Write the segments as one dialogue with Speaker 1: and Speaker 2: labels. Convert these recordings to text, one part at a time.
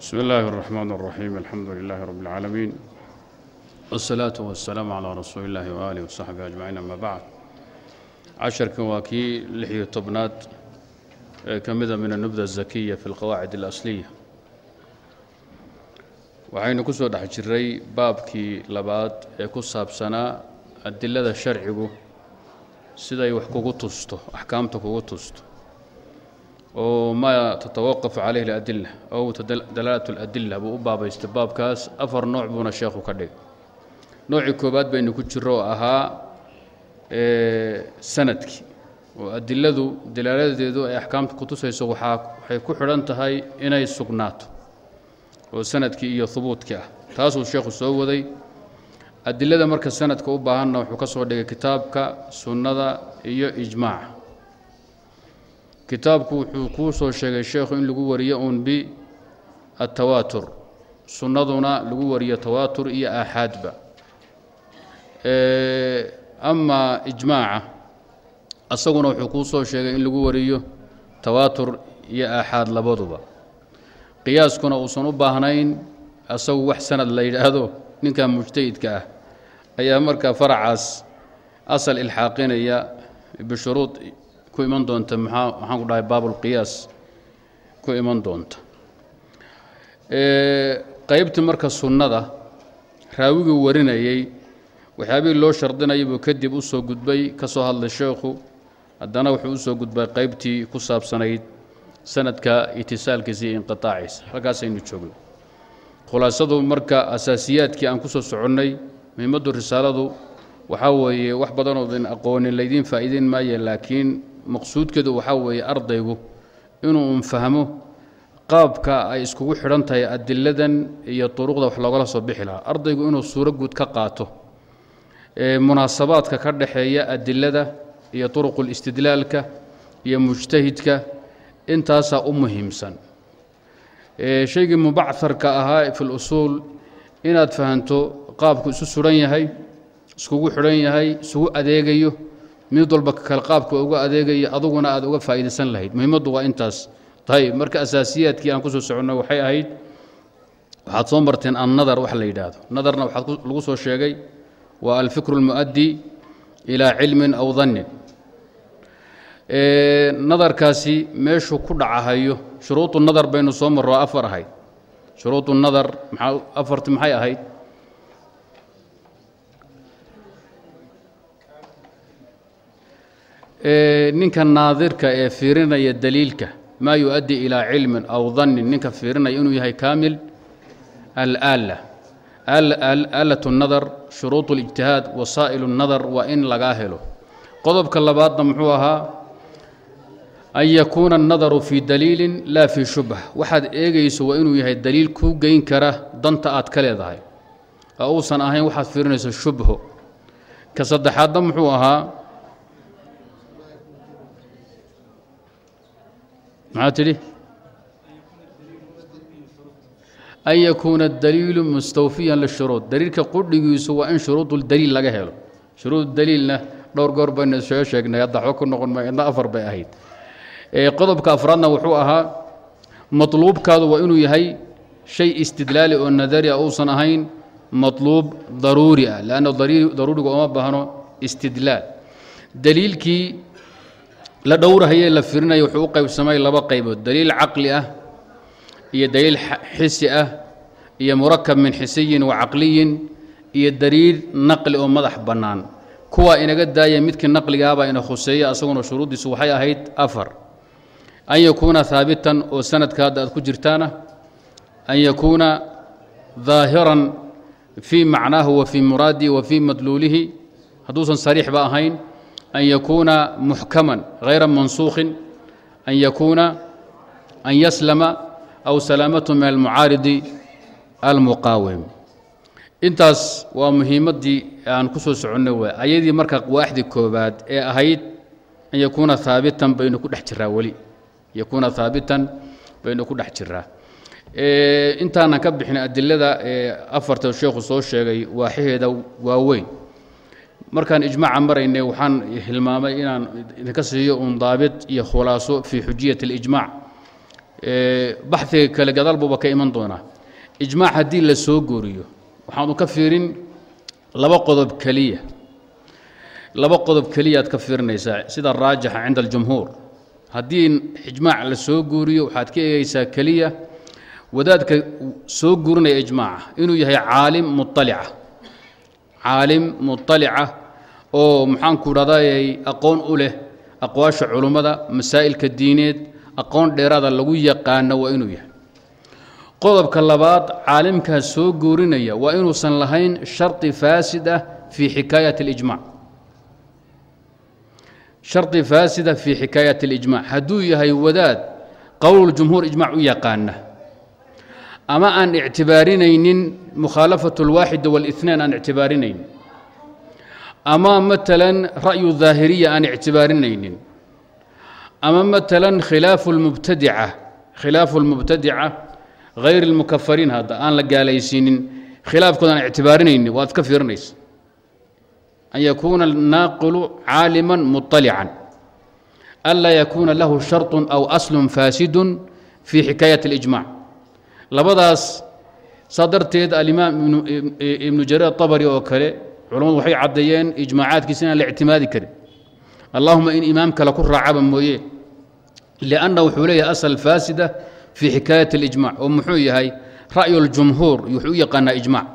Speaker 1: بسم الله الرحمن الرحيم الحمد لله رب العالمين والصلاة والسلام على رسول الله وآله وصحبه أجمعين أما بعد casharkan waa kii lix iyo tobnaad ee ka mida min anubda الzakiya fi اlqawaacid اlasliya waxaynu ku soo dhex jiray baabkii labaad ee ku saabsanaa adilada sharcigu siday wax kugu tusto axkaamta kugu tusto oo maa tatawaqafu calayhi اladila ow dalaalat اladila buu u baabaystay baabkaas. Afar nooc buuna sheekhu ka dhigay. Noocii koowaad baynu ku jiro oo ahaa sannadkii. Oo adiladu dalaaladeedu ay axkaamta ku tusayso waxaa waxay ku xidhan tahay inay sugnaato oo sannadkii iyo hubuudkii ah. Taasuu sheekhu soo waday. Adilada marka sanadka u baahanna wuxuu ka soo dhigay kitaabka sunnada iyo ijmaaca kitaabku wuxuu kuu soo sheegay sheekhu in lagu wariyo uun bi atawaatur sunnaduna lagu wariyo tawaatur iyo aaxaadba. Ama ijmaaca asaguna wuxuu kuu soo sheegay in lagu wariyo tawaatur iyo aaxaad labaduba. Qiyaaskuna uusan u baahnayn asagu wax sanad la yidhaahdo ninka mujtahidka ah ayaa markaa faracaas asal ilxaaqinaya bishuruud ku iman doonta maxaa waxaan ku dhahay baabulqiyaas ku iman doonta. Qaybtii marka sunnada raawigii warinayey waxyaabihii loo shardinaya buu kadib u soo gudbay ka soo hadlay sheekhu haddana wuxuu u soo gudbay qaybtii ku saabsanayd sanadka itisaalkiisa iyo halkaasaynu joogno. Khulaasadu marka asaasiyaadkii aan ku soo soconnay muhiimaddu risaaladu waxaa weeye wax badanoodin aqoonin laydiin faa'iideyn maaye laakiin maqsuudkeedu waxaa weeye ardaygu inuu un fahmo qaabka ay iskugu xidhan tahay adiladan iyo duruqda wax loogala soo bixi lahaa. Ardaygu inuu suuro guud ka qaato munaasabaadka ka dhaxeeya adilada iyo turuqulistidlaalka iyo mujtahidka intaasaa u muhiimsan. Shaygii mubacarka ahaa fi lusuul inaad fahanto qaabku isu suran yahay iskugu xidhan yahay isugu adeegayo mid walba kale qaabka uga adeegayo aduguna aad uga faa'iidaysan lahayd. Muhiimaddu waa intaas. Ayb marka asaasiyaadkii aan ku soo soconno waxay ahayd waxaad soo marteen annadar wax la yidhaahdo. Nadarna waxaad lagu soo sheegay waa alfikru اlmuؤaddi ilaa cilmin aw dannin nadarkaasi meeshuu ku dhacahayo shuruudu nadar baynu soo marro afar ahayd. Shuruudu nadar afarti maxay ahayd ninka naadirka ee fiirinaya daliilka maa yuؤaddi ilaa cilmin aw dannin ninka fiirinaya inuu yahay kaamil alaala aalat اnadar shuruud اlijtihaad wasaa'il اnadar waa in lagaa helo qodobka labaadna muxuu ahaa an yakuuna الnadaru fii daliilin laa fii shubha waxaad eegayso waa inuu yahay daliil kuu geyn kara danta aad ka leedahay oo uusan ahayn waxaad fiirinayso shubho ka saddexaadna muxuu ahaa maxaa tidhi? An yakuuna daliilu mustawfiyan lishuruud daliilka qudhigiisu waa in shuruududaliil laga helo. Shuruuddaliilna dhowr goor baynu soo sheegnay. Hadda waxba ku noqon ma idna afar bay ahayd. Qodobka afraadna wuxuu ahaa matluubkaadu waa inuu yahay shay istidlaali oo nadari a uusan ahayn matluub daruuri ah leanna daruuriga ooma baahno istidlaal. Daliilkii la dhowrahayee la firinaya wuxuu u qaybsamay laba qaybood. Daliil caqli ah iyo daliil xisi ah iyo murakab min xisiyin wa caqliyin iyo daliil naqli oo madax bannaan. Kuwaa inaga daaya midkii naqligaabaa ina khuseeya asaguna shuruuddiisu waxay ahayd afar. An yakuuna haabitan oo sanadka hadda aad ku jirtaana an yakuuna daahiran fii macnaahu wa fii muraadihi wa fii madluulihi. Hadduusan sariixba ahayn an yakuuna muxkaman hayra mansuukhin an yakuuna an yaslama aw salaamatu min almucaaridi almuqaawim intaas waa muhiimaddii aan ku soo soconnay waay ayadii marka waaxdii koobaad ee ahayd an yakuuna haabitan baynu ku dhex jiraa weli. Yakuuna haabitan baynu ku dhex jiraa. Intaanan ka bixin adilada ee afarta sheekhu soo sheegay waaxaheeda waaweyn markaan ijmaaca maraynay waxaan hilmaamay inaan idinka siiyo un daabit iyo khulaaso fii xujiyat اlijmac baxiga kale gadaal buuba ka iman doonaa. Ijmaac haddii la soo gooriyo waxaanu ka fiirin laba qodob keliya. Laba qodob keliyaad ka fiirinaysaa sida raajixa cinda aljumhuur. Haddii ijmaac la soo guuriyo waxaad ka eegaysaa keliya wadaadka soo guurinaya ijmaaca inuu yahay caalim mualica caalim muطalica oo maxaanku dhahday aqoon u leh aqwaasha culummada masaa'ilka diineed aqoon dheeraada lagu yaqaano waa inuu yahay qodobka labaad caalimkaas soo guurinaya waa inuusan lahayn shardi faasid ah fii xikaayat اlijmac shardi faasida fii xikaayat اlijmac hadduu yahay wadaad qowluljumhuur ijmac u yaqaana ama aan ictibaarinaynin mukhaalafaة اlwaaxida wاlاثnaan aan ictibaarinaynin ama maalan ra'yu daahiriya aan ictibaarinaynin ama maalan khilaafu اlmubtadica khilaafu اlmubtadica hayr اlmukafariin hadda aan la gaalaysiinin khilaafkooda aan ictibaarinaynin waad ka fiirinaysa an yakuuna الnaaqilu caalima muطalican anlaa yakuuna lahu sharط aw aslu faasidu fii xikaayaة اlijmac labadaas saa darteed alimaam ibnu jareer طabri oo kale culammadu waxay caddeeyeen ijmaacaadkiisa inaan la ictimaadi karin allahuma in imaam kale ku raacaba mooye lianna wuxuu leeyahay asal faasida fii xikaayat اlijmac oo muxuu yahay ra'yu اljumhuur wuxuu u yaqaanaa ijmac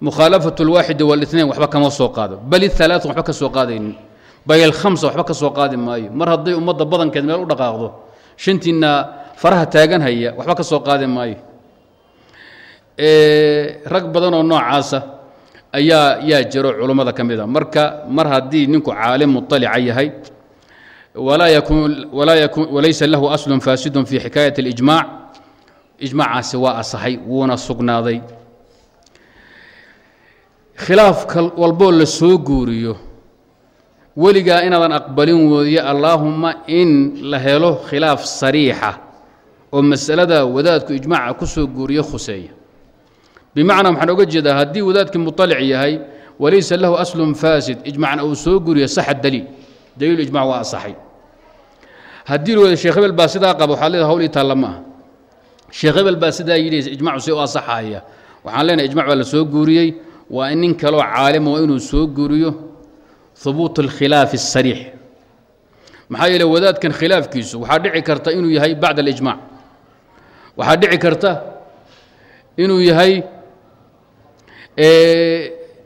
Speaker 1: mukhaalafaة اlwaaxidi wاlاثnain waxba kama soo qaado bal iثalaaث waxba ka soo qaadaynin bal اlkhamsa waxba ka soo qaadi maayo mar hadday ummadda badankeed meel u dhaqaaqdo shantiina faraha taagan haya waxba ka soo qaadi maayo. Rag badan oo noocaasa ayaa yaa jiro culummada ka mid a. Marka mar haddii ninku caalim muطalica yahay walaysa lahu aslun faasidun fi xikaayat اlijmac ijmaacaasi waa asaxay wuuna sugnaaday. Khilaaf walboo la soo guuriyo. Weligaa inaadan aqbalin wooye allaahumma in la helo khilaaf sariixa oo masalada wadaadku ijmaaca ku soo guuriyo khuseeya bimacnaa waxaan oga jeedaa haddii wadaadkii muطalic yahay walaysa lahu aslun faasid ijmacna uu soo guuriyo saxa daliil daliil ijmac waa asaxay haddii wada sheekh hebel baa sidaa qaba waxaad leedahay hawl ii taalla ma aha sheekh hebel baa sidaa yidhi ijmacu si u asaxaya waxaan leenahay ijmac baa la soo guuriyey waa in nin kaloo caalima waa inuu soo guuriyo hubuut اlkhilaafi الsariix maxaa yeele wadaadkan khilaafkiisu waxaa dhici karta inuu yahay bacd اlijmac waxaa dhici karta inuu yahay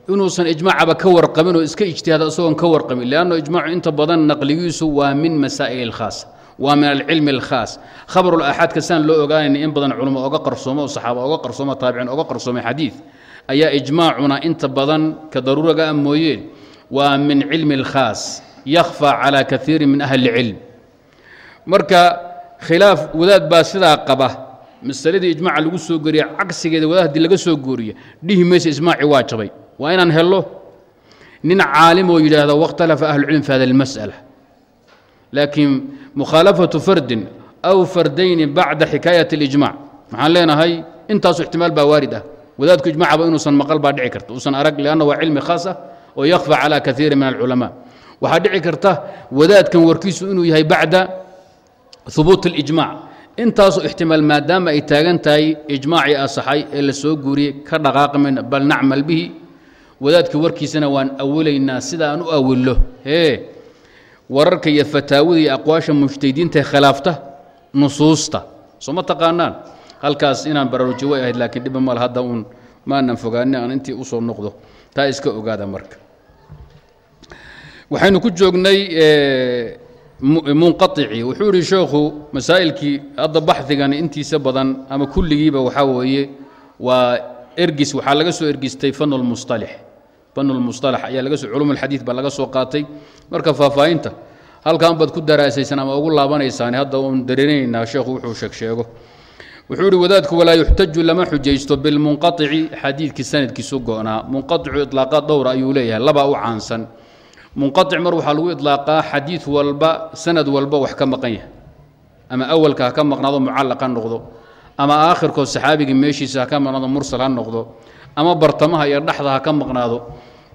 Speaker 1: inuusan ijmaacaba ka warqabin oo iska ijtihaada isagoon ka warqabin leanno ijmaacu inta badan naqligiisu waa min masaa'il اlkhaas waa min alcilmi اlkhaas khabarulaxaadka saan loo ogaanayna in badan culamo oga qarsoomo oo saxaaba oga qarsooma taabiciin oga qarsoomay xadiid ayaa ijmaacuna inta badan ka daruuraga a mooyeen waa min cilmi اlkhaas yakhfى calى kaiiri min ahli اlcilm marka khilaaf wadaad baa sidaa qaba masaladii ijmaaca lagu soo goriya cagsigeeda wadaad haddii laga soo gooriya dhihi maysa ijmaaci waa jabay waa inaan helo nin caalim oo yidhaahda wakhtalafa ahlucilm fi hada اlmasأala laakiin mukhaalafatu fardin aw fardayni bacda xikaayat اlijmac maxaan leenahay intaasu ixtimaal baa waarid ah wadaadku ijmacaba inuusan maqal baa dhici karta uusan arag lanna waa cilmi khaas ah oo yakhfa calى kaiiri min alculamaa waxaa dhici karta wadaadkan warkiisu inuu yahay bacda hubuut اlijmac intaasu ixtimaal maadaama ay taagan tahay ijmaacii asaxay ee la soo guuriyey ka dhaqaaqi mayna bal nacmal bihi wadaadkii warkiisana waan awolaynaa sida aan u awillo hee wararka iyo fataawada iyo aqwaasha mujtahidiinta khilaafta nusuusta soo ma taqaanaan? Halkaas inaan baraaruji way ahayd laakiin dhiba mal hadda uun maanan fogaani aan intii u soo noqdo. Taa iska ogaada marka. Waxaynu ku joognay munqaici wuxuu ihi sheekhu masaa'ilkii hadda baxigan intiisa badan ama kulligiiba waxaa weeye waa ergis waxaa laga soo ergistay fanulmusalax fanulmusalax ayaa laga soo culum alxadiid baa laga soo qaatay. Marka faahfaahinta halkan baad ku daraasaysaan ama ugu laabanaysaan hadda uun dareerinaynaa sheekhu wuxuu sheeg wuxuu ihi wadaadku walaa yuxtaju lama xujaysto bilmunqaici xadiidkii sanadkiisu go'naa. Munqaicu ilaaqaad dhowra ayuu leeyahay labaa u caansan munqaic mar waxaa lagu ilaaqaa xadiid walba sanad walba wax ka maqan yahay. Ama awalka ha ka maqnaado mucallaq ha noqdo. Ama aakhirkood saxaabiga meeshiisa ha ka maqnaado mursal ha noqdo. Ama bartamaha iyo dhexda ha ka maqnaado.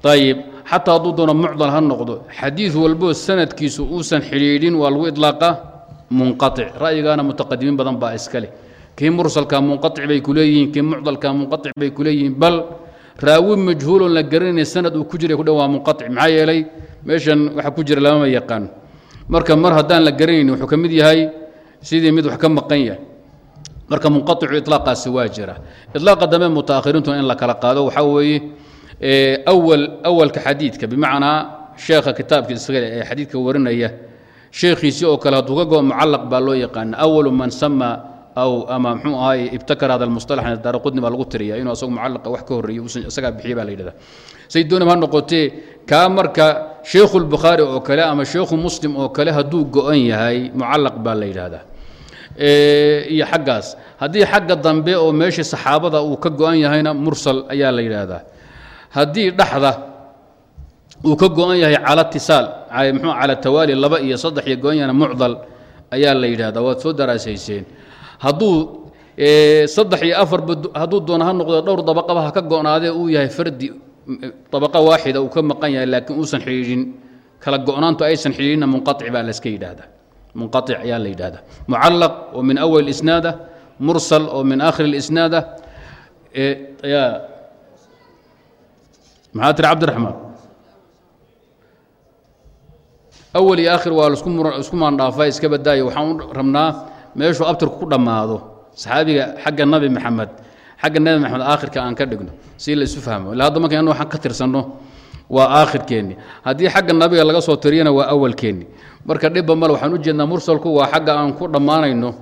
Speaker 1: Ayib xataa hadduu doono mucdal ha noqdo xadiid walboo sanadkiisu uusan xidhiidhin waa lagu ilaaqaa munqaic ra'yigaana mutaqadimiin badan baa iska leh. Kii mursalka munqaic bay ku leeyihiin kii mucdalka munqaic bay ku leeyihiin bal raawi majhuulon la garanayna sanad uu ku jiray ku dhan waa munqaطic maxaa yeelay meeshan waxa ku jira lamama yaqaano marka mar haddaan la garanayni wuxuu ka mid yahay sidii mid wax ka maqan yahay. Marka munqaicu ilaaqaasi waa jira. Ilaaqa dambe mutaakhiriintuna in la kala qaado waxaa weeye awal awalka xadiidka bimacnaa sheekha kitaabka isaga ee xadiidka warinaya sheekhiisii oo kale hadduu ka go mucallaq baa loo yaqaana awalu man sama aw ama mxuu ahaay ibtakar hada almustalax daara qudni baa lagu tiriya inuu asagu mucallaqa wax ka horreeyey uusan isagaa bixiye baa la yidhahda say doonaba ha noqotee kaa marka sheekhu lbukhaari oo kale ama sheekhu muslim oo kale hadduu go-an yahay mucallaq baa la yidhaahdaa iyo xaggaas haddii xagga dambe oo meeshii saxaabada uu ka go-an yahayna mursal ayaa la yidhaahdaa haddii dhexda uu ka go-an yahay cala tisaal mxuu cala tawaali laba iyo saddex iyo go-an yahayna mucdal ayaa la yidhahdaa. Waad soo daraasayseen hadduu saddex iyo afarba hadduu doono ha noqdo dhowr dabaqaba ha ka go'naadee uu yahay fardi dabaqa waaxida uu ka maqan yahay laakiin uusan xidhiidhin kala go'naantu aysan xidhiidhinna munqaic baa laska yidhaahdaa. Munqaic ayaa la yidhahdaa mucallaq oo min awal isnaada mursal oo min aakhir اlisnaada yaa maxaa tiri cabdiraxmaan? Awal iyo aakhir waa isku maandhaafa iska badaayo. Waxaan u rabnaa meeshuu abtirku ku dhammaado saxaabiga xagga nabi maxamed xagga nabi maxamed aakhirka aan ka dhigno. Si la fahmo. Ila hadda marka waxaan ka tirsanno waa aakhirkeenni haddii xagga nabiga laga soo tiriyana waa awalkeenni marka dhibba male waxaan u jeednaa mursalku waa xagga aan ku dhammaanayno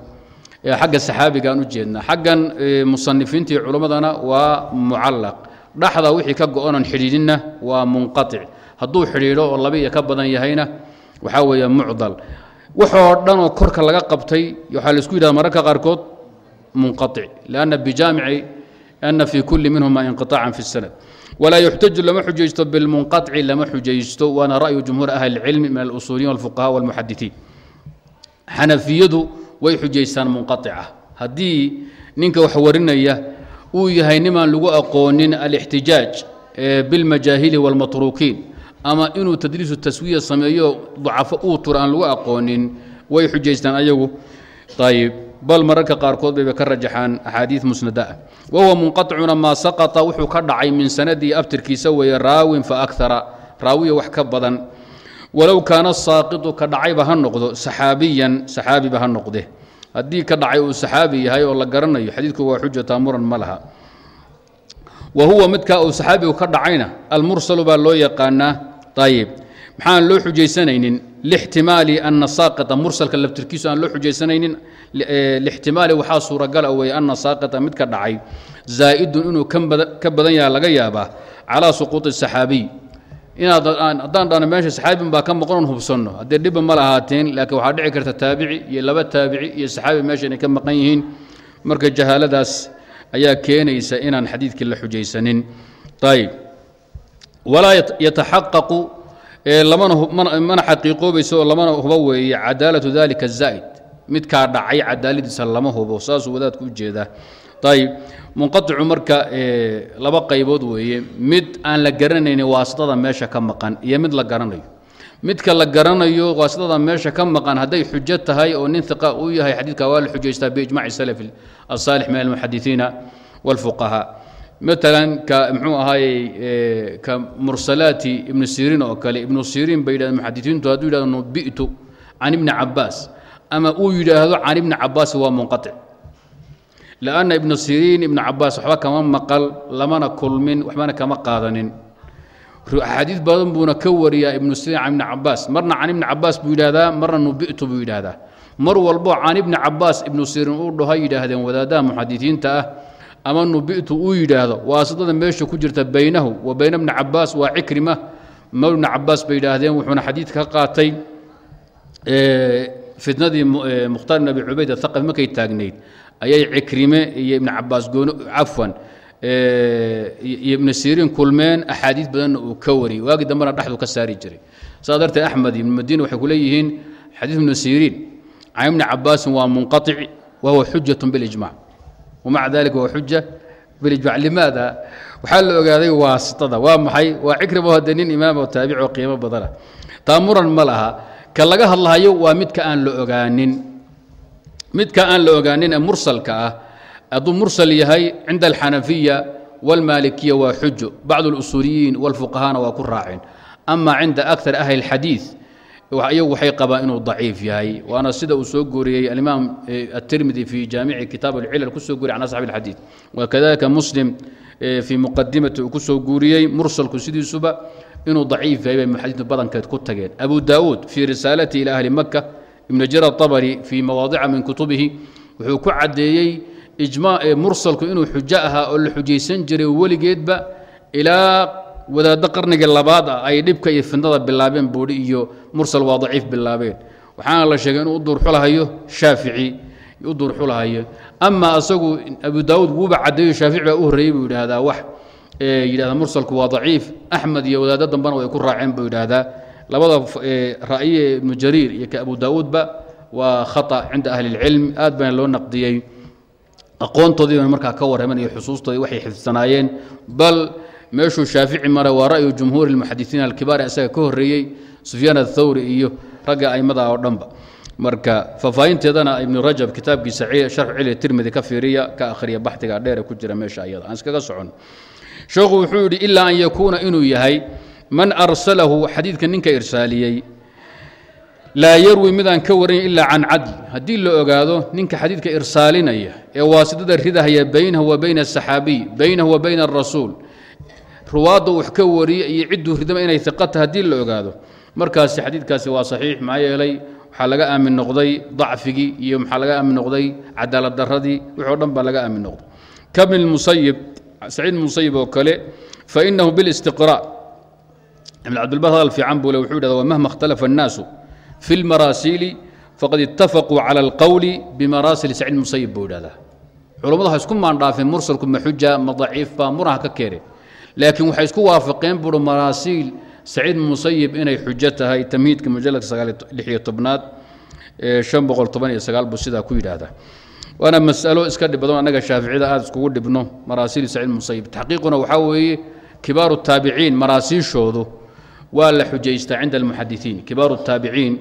Speaker 1: xagga saxaabiga aan u jeednaa. Xaggan musanifiinta iyo waa mucallaq. Dhaxda wixii ka go-onan xidhiidhinna waa munqaطic hadduu xidhiidho oo laba iyo ka badan yahayna waxaa weeye mucdal waxoo dhan oo korka laga qabtay waxaa laisku yidhahda mararka qaarkood munqaطic lianna bijaamici ana fii kulli minhuma inqiطaacan fi اsanad walaa yuxtaju lama xujaysto bilmunqaطci lama xujaysto waana ra'yu jumhuur ahli اlcilmi min alusuuliyin walfuqaha walmuxadiثiin xanafiyadu way xujaystaan munqaطica haddii ninka wax warinaya uu yahay nimaan lagu aqoonin alاxtijaaj bilmajaahili wاlmatruukiin ama inuu tadliisu taswiya sameeyo dacafo uu tura aan lagu aqoonin way xujaystaan ayagu ayb bal mararka qaarkood bayba ka rajaxaan axaadiid musnada ah wahuwa munqaطicuna maa saqطa wuxuu ka dhacay min sanadii abtirkiisa weeye raawin faakara raawiya wax ka badan walow kaana saaqiطu ka dhacayba ha noqdo saxaabiyan saxaabiba ha noqde haddii ka dhacay uu saxaabi yahay oo la garanayo xadiidku waa xujata muran ma laha wa huwa midkaa uu saxaabigu ka dhacayna almursalu baa loo yaqaanaa ayib maxaan loo xujaysanaynin lixtimaali ana saaqita mursalka laftirkiisu aan loo xujaysanaynin lixtimaali waxaa suuragala weeye ana saaqita mid ka dhacay. Zaa'idun inuu ka badan yaha laga yaabaa calaa suquuطi saxaabiy inaad haddaan dhahno meesha saxaabin baa ka maqanoon hubsanno. Haddee dhibba ma lahaateen laakiin waxaa dhici karta taabici iyo laba taabici iyo saxaabi meesha inay ka maqan yihiin. Marka jahaaladaas ayaa keenaysa inaan xadiidkii la xujaysanin. Ayb walaa yataxaqaqu mana xaqiiqoobayso oo lamana hubo weeye cadaalatu dalika zaa'id. Midkaa dhacay cadaaladiisa lama hubo saasuu wadaadku u jeedaa. Ayb marka laba qaybood weeye. Mid aan la garanaynin waasitada meesha ka maqan iyo mid la garanayo. Midka la garanayo waasitada meesha ka maqan hadday xujo tahay oo nin iqa uu yahay xadiidka waa la xujaystaa biijmaci salaf asaalix min almuxadisiina walfuqahaa ka mxuu ahaayey ka mursalaati ibnu siriin oo kale. Ibnu siriin bay yidhahdeen muxadisiintu hadduu yidhahdo nubi'tu can ibni cabaas ama uu yidhaahdo can ibni cabaas waa munqatic lanna ibnu siriin ibnu cabaas waxba kama maqal lamana kulmin waxbana kama qaadanin. Axaadiis badan buuna ka wariyaa ibnu siriin can ibni cabaas marna can ibni cabaas buu yidhahdaa marna nubi'tu buu yidhaahdaa. Mar walbo can ibni cabaas ibnu siriin uu dhaho yidhaahdeen wadaadaha muxadisiinta ah ama nubi'tu uu yidhaahdo waasidada meesha ku jirta baynahu wa bayna bni cabaas waa cikrima. Mawl ibni cabaas bay yidhaahdeen wuxuuna xadiidka ka qaatay fitnadii mukhtaar ibn abi cubayd athaqafi markay taagnayd. Ayay cikrime iyo ibni cabaas gooni cafwan iyo ibnu siriin kulmeen axaadiis badanna uu ka wariyey. Waagii dambena dhexdu ka saari jiray. Saas darteed axmed ibnu madiina waxay ku xadiis ibnu siriin can ibni cabaasin waa munqaطic wahuwa xujat bilijmac wmaca dalika waa xuja bilijmac limaada waxaa la ogaaday waasitada waa maxay waa cikrimo hadde nin imaam oo taabic oo qiimo badana taa muran ma laha ka laga hadlahayo waa midka aan la ogaanin midka aan la ogaanin ee mursalka ah hadduu mursal yahay cinda alxanafiya wاlmaalikiya waa xujo bacd اlusuuliyiin wاlfuqahana waa ku raaceen ama cinda akar ahli اlxadiid iyagu waxay qabaan inuu daciif yahay waana sida uu soo guuriyey alimaam aلtirmidi fi jaamici kitaab اlcilal kusoo guuriy can asxabi اlxadiid wakadalika muslim fii muqadimati uu kusoo guuriyey mursalku sidiisuba inuu daciif yahay bay muxadiitu badankeed ku tageen abu daawuud fii risaalati ila ahli maka ibn jara طabri fii mawaadica min kutubihi wuxuu ku caddeeyey mursalku inuu xujo ahaa oo la xujaysan jiray weligeedba ilaa wadaaddo qarnigii labaad ah ay dhibka iyo fidnada bilaabeen buudhi iyo mursal waa daciif bilaabeen. Waxaana la sheegay inuu u duurxulahayo shaafici u duurxulahayo ama asagu abu daawuud wuuba caddeeyo shaafici baa u horreeyey buu yidhaahdaa wax yidhahda mursalku waa daciif. Axmed iyo wadaaddo dambena way ku raaceen buu yidhaahdaa. Labada ra'ye ibnu jariir iyo ka abu daawuudba waa khata cinda ahli اlcilm aad baana loo naqdiyey. Aqoontoodii baan markaa ka warraman iyo xusuustoodii waxay xifdsanaayeen bal meeshuu shaafici maray waa ra'yu jumhuuri اlmuxadisiin alkibaar isaga ka horreeyey sufyaan athawri iyo ragga aimada oo dhanba. Marka faahfaahinteedana ibnu rajab kitaabkiisa sharxu cili tirmidi ka fiiriya ka akhriya baxdiga dheere ku jira meesha ayada. Aan iskaga socon. Sheekhu wuxuu yidhi ilaa an yakuuna inuu yahay man arsalahu xadiidka ninka irsaaliyey laa yarwi midaan ka waranay ilaa can cadl haddii la ogaado ninka xadiidka irsaalinaya ee waasidada ridahaya baynahu wa bayna asaxaabiy baynahu wa bayna arasuul ruwaadda wax ka wariya iyo cidduu ridama inay iqata haddii la ogaado. Markaasi xadiidkaasi waa saxiix maxaa yeelay waxaa laga aamin noqday dacfigii iyo maxaa laga aamin noqday cadaalad daradii wixoo dhan baa laga aamin noqday. Kabni musayib saciid musayib oo kale fainahu bilistiqraa ibn cabdilbar hadal fiican wuxuu yidhahda wamahma ikhtalafa annaasu fi lmaraasiili faqad itafaquu cala alqowli bimaraasili saciid musayib buu yidhahdaa. Culammadu ha isku maandhaafeen mursalku ma xuja baa muraha ka keeneen laakiin waxay isku waafaqeen buuri maraasiil saciid musayib inay xujo tahay tamhiidka mujaladka sagaaliyo tobnaad shan boqol toban iyo sagaal buu sidaa ku yidhaahdaa. Waana masalo iska dhib badan annaga shaaficida aada iskugu dhibno maraasiil saciid musayib taxqiiquna waxaa weeye kibaaru taabiciin maraasiishoodu waa la xujaystaa cinda almuxadisiin kibaaru taabiciin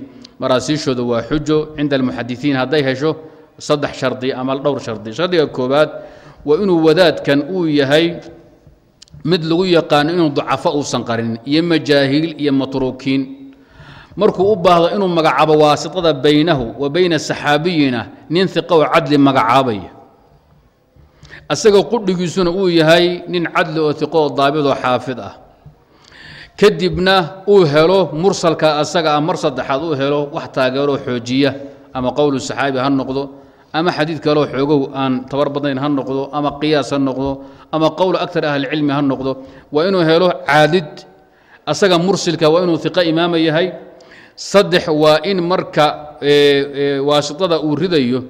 Speaker 1: maraasiishoodu waa xujo cinda almuxadisiin hadday hesho saddex shardi ama dhowr shardi. Shardiga koobaad waa inuu wadaadkan uu yahay mid lagu yaqaano inuu dacafo uusan qarinin iyo majaahiil iyo matruukiin. Markuu u baahdo inuu magacaabo waasitada baynahu wa bayna saxaabiyina nin iqa oo cadli magacaabaya. Asagoo qudhigiisuna uu yahay nin cadli oo iqo oo daabid oo xaafid ah. Kadibna uu helo mursalka asaga ah mar saddexaad uu helo wax taageeroo xoojiya ama qowlu saxaabi ha noqdo ama xadiid kaleo xoogow aan tabar badnayn ha noqdo ama qiyaas ha noqdo ama qowl aktar ahlicilmi ha noqdo waa inuu helo caadid. Asaga mursilka waa inuu iqo imaama yahay. Saddex waa in marka waasitada uu ridayo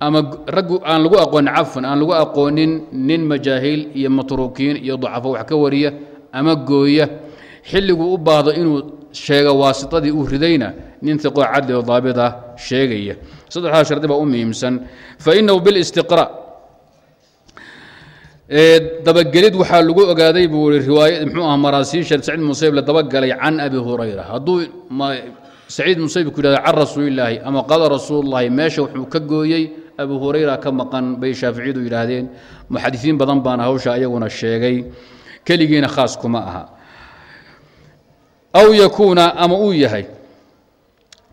Speaker 1: ama raggu aan lagu aqoonin cafan aan lagu aqoonin nin majaahiil iyo matruukiin iyo dacafo wax ka wariya ama gooya. Xilliguu u baahdo inuu sheego waasitadii uu ridayna nin iqoo cadli oo daabit ah sheegaya. Saddexdaa shardi baa u muhiimsan. Fainahu bilistiqraa dabagelid waxaa lagu ogaaday buu i riwaaya mxuu aha maraasiisha saciid musayib la dabagalay can abi hurayra. Hadduu saciid musayib ku yidhahda can rasuulillaahi ama qaala rasuulullahi meesha wuxuu ka gooyey abu hurayra ka maqan bay shaaficiyadu yidhaahdeen. Muxadisiin badan baana hawsha ayaguna sheegay. Keligiina khaas kuma aha aw yakuuna ama uu yahay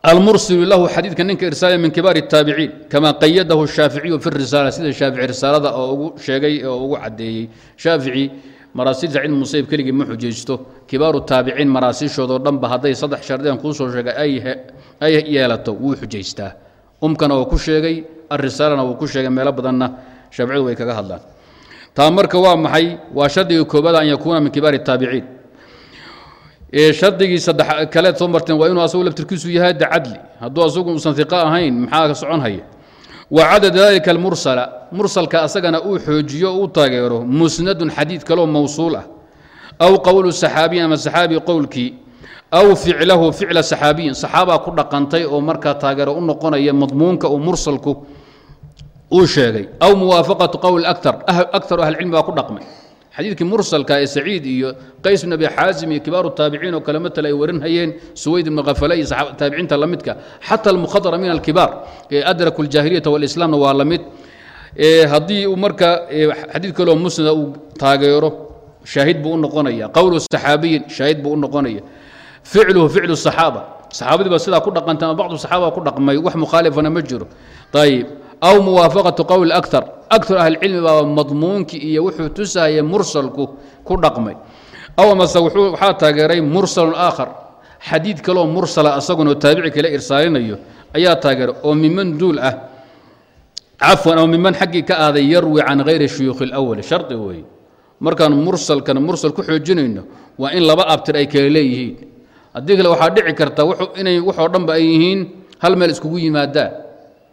Speaker 1: almursilu lahu xadiidka ninka irsaaliya min kibaari الtaabiciin kama qayadahu الshaaficiyu fi risaala sida shaafici risaalada oo ugu sheegay oo ugu caddeeyey shaafici maraasiil saciid musayib keligii ma xujaysto kibaaru taabiciin maraasiishoodoo dhanba hadday saddex shardigan kuu soo sheegay ay yeelato wuu xujaystaa umkana oo ku sheegay arisaalana wuu ku sheegay meelo badanna shaaficiyadu way kaga hadlaan taa marka waa maxay waa shardiga koobaad an yakuuna min kibaari الtaabiciin shardigii saddex kaleed soo marteen waa inuu asagu laftirkiisu yahay de cadli. Hadduu asagu uusan iqo ahayn maxaa ka socon haya wa cadad dalika almursala mursalka asagana uu xoojiyo u taageero musnadun xadiid kaloo mawsuul ah. Aw qowlu saxaabiyin ama saxaabi qowlkii aw ficlahu ficla saxaabiyin saxaabaa ku dhaqantay oo markaa taageero u noqonaya madmuunka uu mursalku uu sheegay. Aw muwaafaqatu qowl akar akaru ahlicilmi baa ku dhaqmay xadiidkii mursalka ee saciid iyo qays bn abi xaasim iyo kibaaru taabiciin oo kale matal ay warinhayeen suwayd ibn khafale iyo taabiciinta la xata almukhadara min alkibaar adraku aljaahiliyata walislaamna waa la haddii uu marka xadiid kaleo musnada uu taageero shaahid buu u noqonaya qowlu saxaabiyin shaahid buu u noqonaya ficluhu ficlu saxaaba. Saxaabadii baa sidaa ku dhaqantay ama bacdu saxaaba ku dhaqmay wax mukhaalifana ma jiro. Ayib aw muwaafaqatu qowl akar akar ahlicilmi baa madmuunkii iyo wuxuu tusaya mursalku ku dhaqmay. Aw amase waxaa taageeray mursalun aakhar. Xadiid kaloo mursala asaguna taabici kale irsaalinayo ayaa taageeray oo miman duul ah. Cafwan ama miman xaggii ka aaday yarwi can hayri shuyuukhi اlawali shardi weeye markaan mursalkana mursal ku xoojinayno waa in laba abtir ay kale leeyihiin. Haddii kale waxaa dhici karta inay waxoo dhanba ay yihiin hal meel iskugu yimaadaan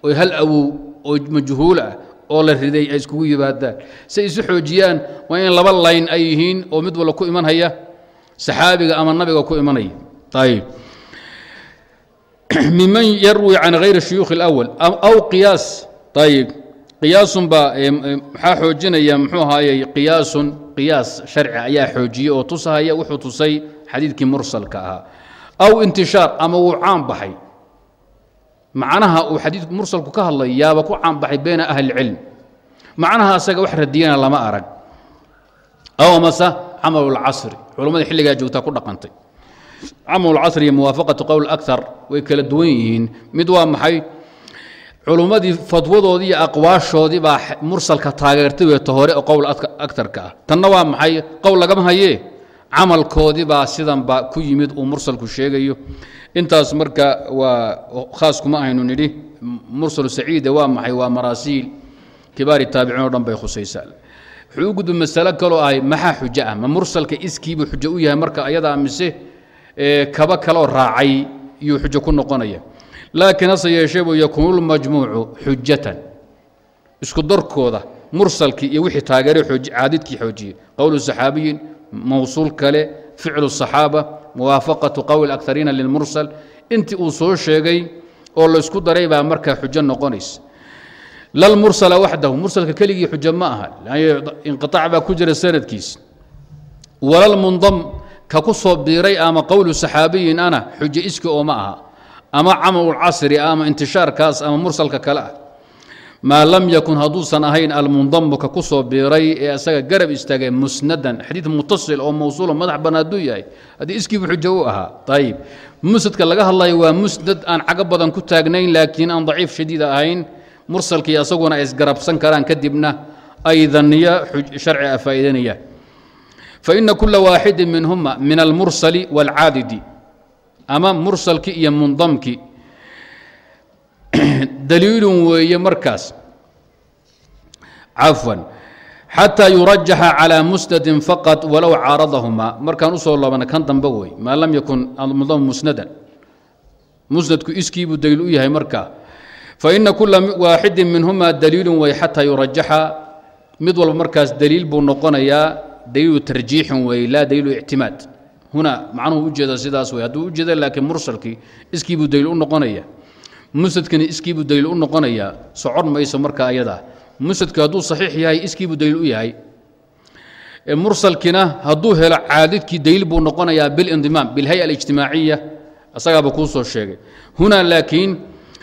Speaker 1: oy hal awow oo majhuul ah oo la riday ay iskugu yimaadaan. Say isu xoojiyaan waa in laba layn ay yihiin oo mid walba ku imanhaya saxaabiga ama nabiga ku imanaya ayib miman yarwi can hayri shuyuukhi اlawal aw qiyaas. Ayib qiyaasun baa maxaa xoojinaya? Muxuu ahaayey qiyaasun qiyaas sharci ayaa xoojiyey oo tusahaya wuxuu tusay xadiidkii mursalka ahaa. Aw intishaar ama wuu caan baxay macnaha uu xadiidku mursalku ka hadlay yaaba ku caanbaxay beyna ahli cilm macnaha asaga wax radiyana lama arag. Aw mase camal اlcasri culummada xilligaa joogtaa ku dhaqantay. Camal iyo muwaafaqatu qowl akhar way kala duwan yihiin. Mid waa maxay? Culummadii fadwadoodii iyo aqwaashoodii baa mursalka taageertay weeto hore oo qowl agarka ah. Tanna waa maxay? Qowl lagama hayee camalkoodii baa sidan baa ku yimid uu mursalku sheegayo. Intaas marka waa khaas kuma aynu nidhi mursal saciide waa maxay waa maraasiil. Kibaari taabiciin oo dhan bay khusaysaa. Wuxuu u gudba masalo kaloo ahay maxaa xujo ah? Ma mursalka iskiibuu xujo u yahay marka ayadaa mise kaba kaloo raacay iyuu xujo ku noqonaya? Laakiin hase yeeshee buu yakuunu lmajmuucu xujatan. Isku mursalkii iyo wixii taageeray caadidkii xoojiyey qowlu saxaabiyin mowsuul kale ficlu saxaaba muwaafaqatu qowl akariina lilmursal. Intii uu soo sheegay oo laysku daray baa markaa xujo noqonaysa. Lalmursala waxdahu mursalka keligii xujo ma aha inqiaac baa ku jira sanadkiis. Walalmundam ka ku soo biiray ama qowlu saxaabiyin ana xujo iski oo ma aha ama camalulcasri ama intishaarkaas ama mursalka kale ah maa lam yakun hadduusan ahayn almundamu ka ku soo biiray ee isaga garab istaagay musnadan. Xadiid mutasil oo mawsuulo madax bannaan hadduu yahay. Haddii iskiibu xujo u ahaa. Ayib musnadka laga hadlayo waa musnad aan cago badan ku taagnayn laakiin aan daciif shadiida ahayn. Mursalkii asaguna ay isgarabsan karaan kadibna ay daniyo sharci a faa'iidanayaan faina kula waaxidin minhuma min almursali wاlcaadidi ama mursalkii iyo mundamkii daliilun weeye markaas. Cafwan. Xataa yurajaxa calى musnadin faqad walow caaradahuma. Markaan u soo laabana kan dambe wey maa lam yakun almundam musnadan. Musnadku iskiibuu daliil u yahay markaa. Faina kula waaxidin minhuma daliilun wey xataa yurajaxa. Mid walba markaas daliil buu noqonayaa daliilu tarjiixin wey laa daliilu ictimaad. Huna macnuhu ujeeda sidaas wey hadduu ujeeda laakiin mursalkii iskiibuu daliil u noqonaya musnadkani iskiibuu daliil u noqonayaa socon mayso marka ayadaa musnadku hadduu saxiix yahay iskiibuu daliil u yahay. Mursalkina hadduu helo caadidkii daliil buu noqonayaa bilindimaam bilhay alijtimaaciya. Asagaaba kuu soo sheegay. Huna laakiin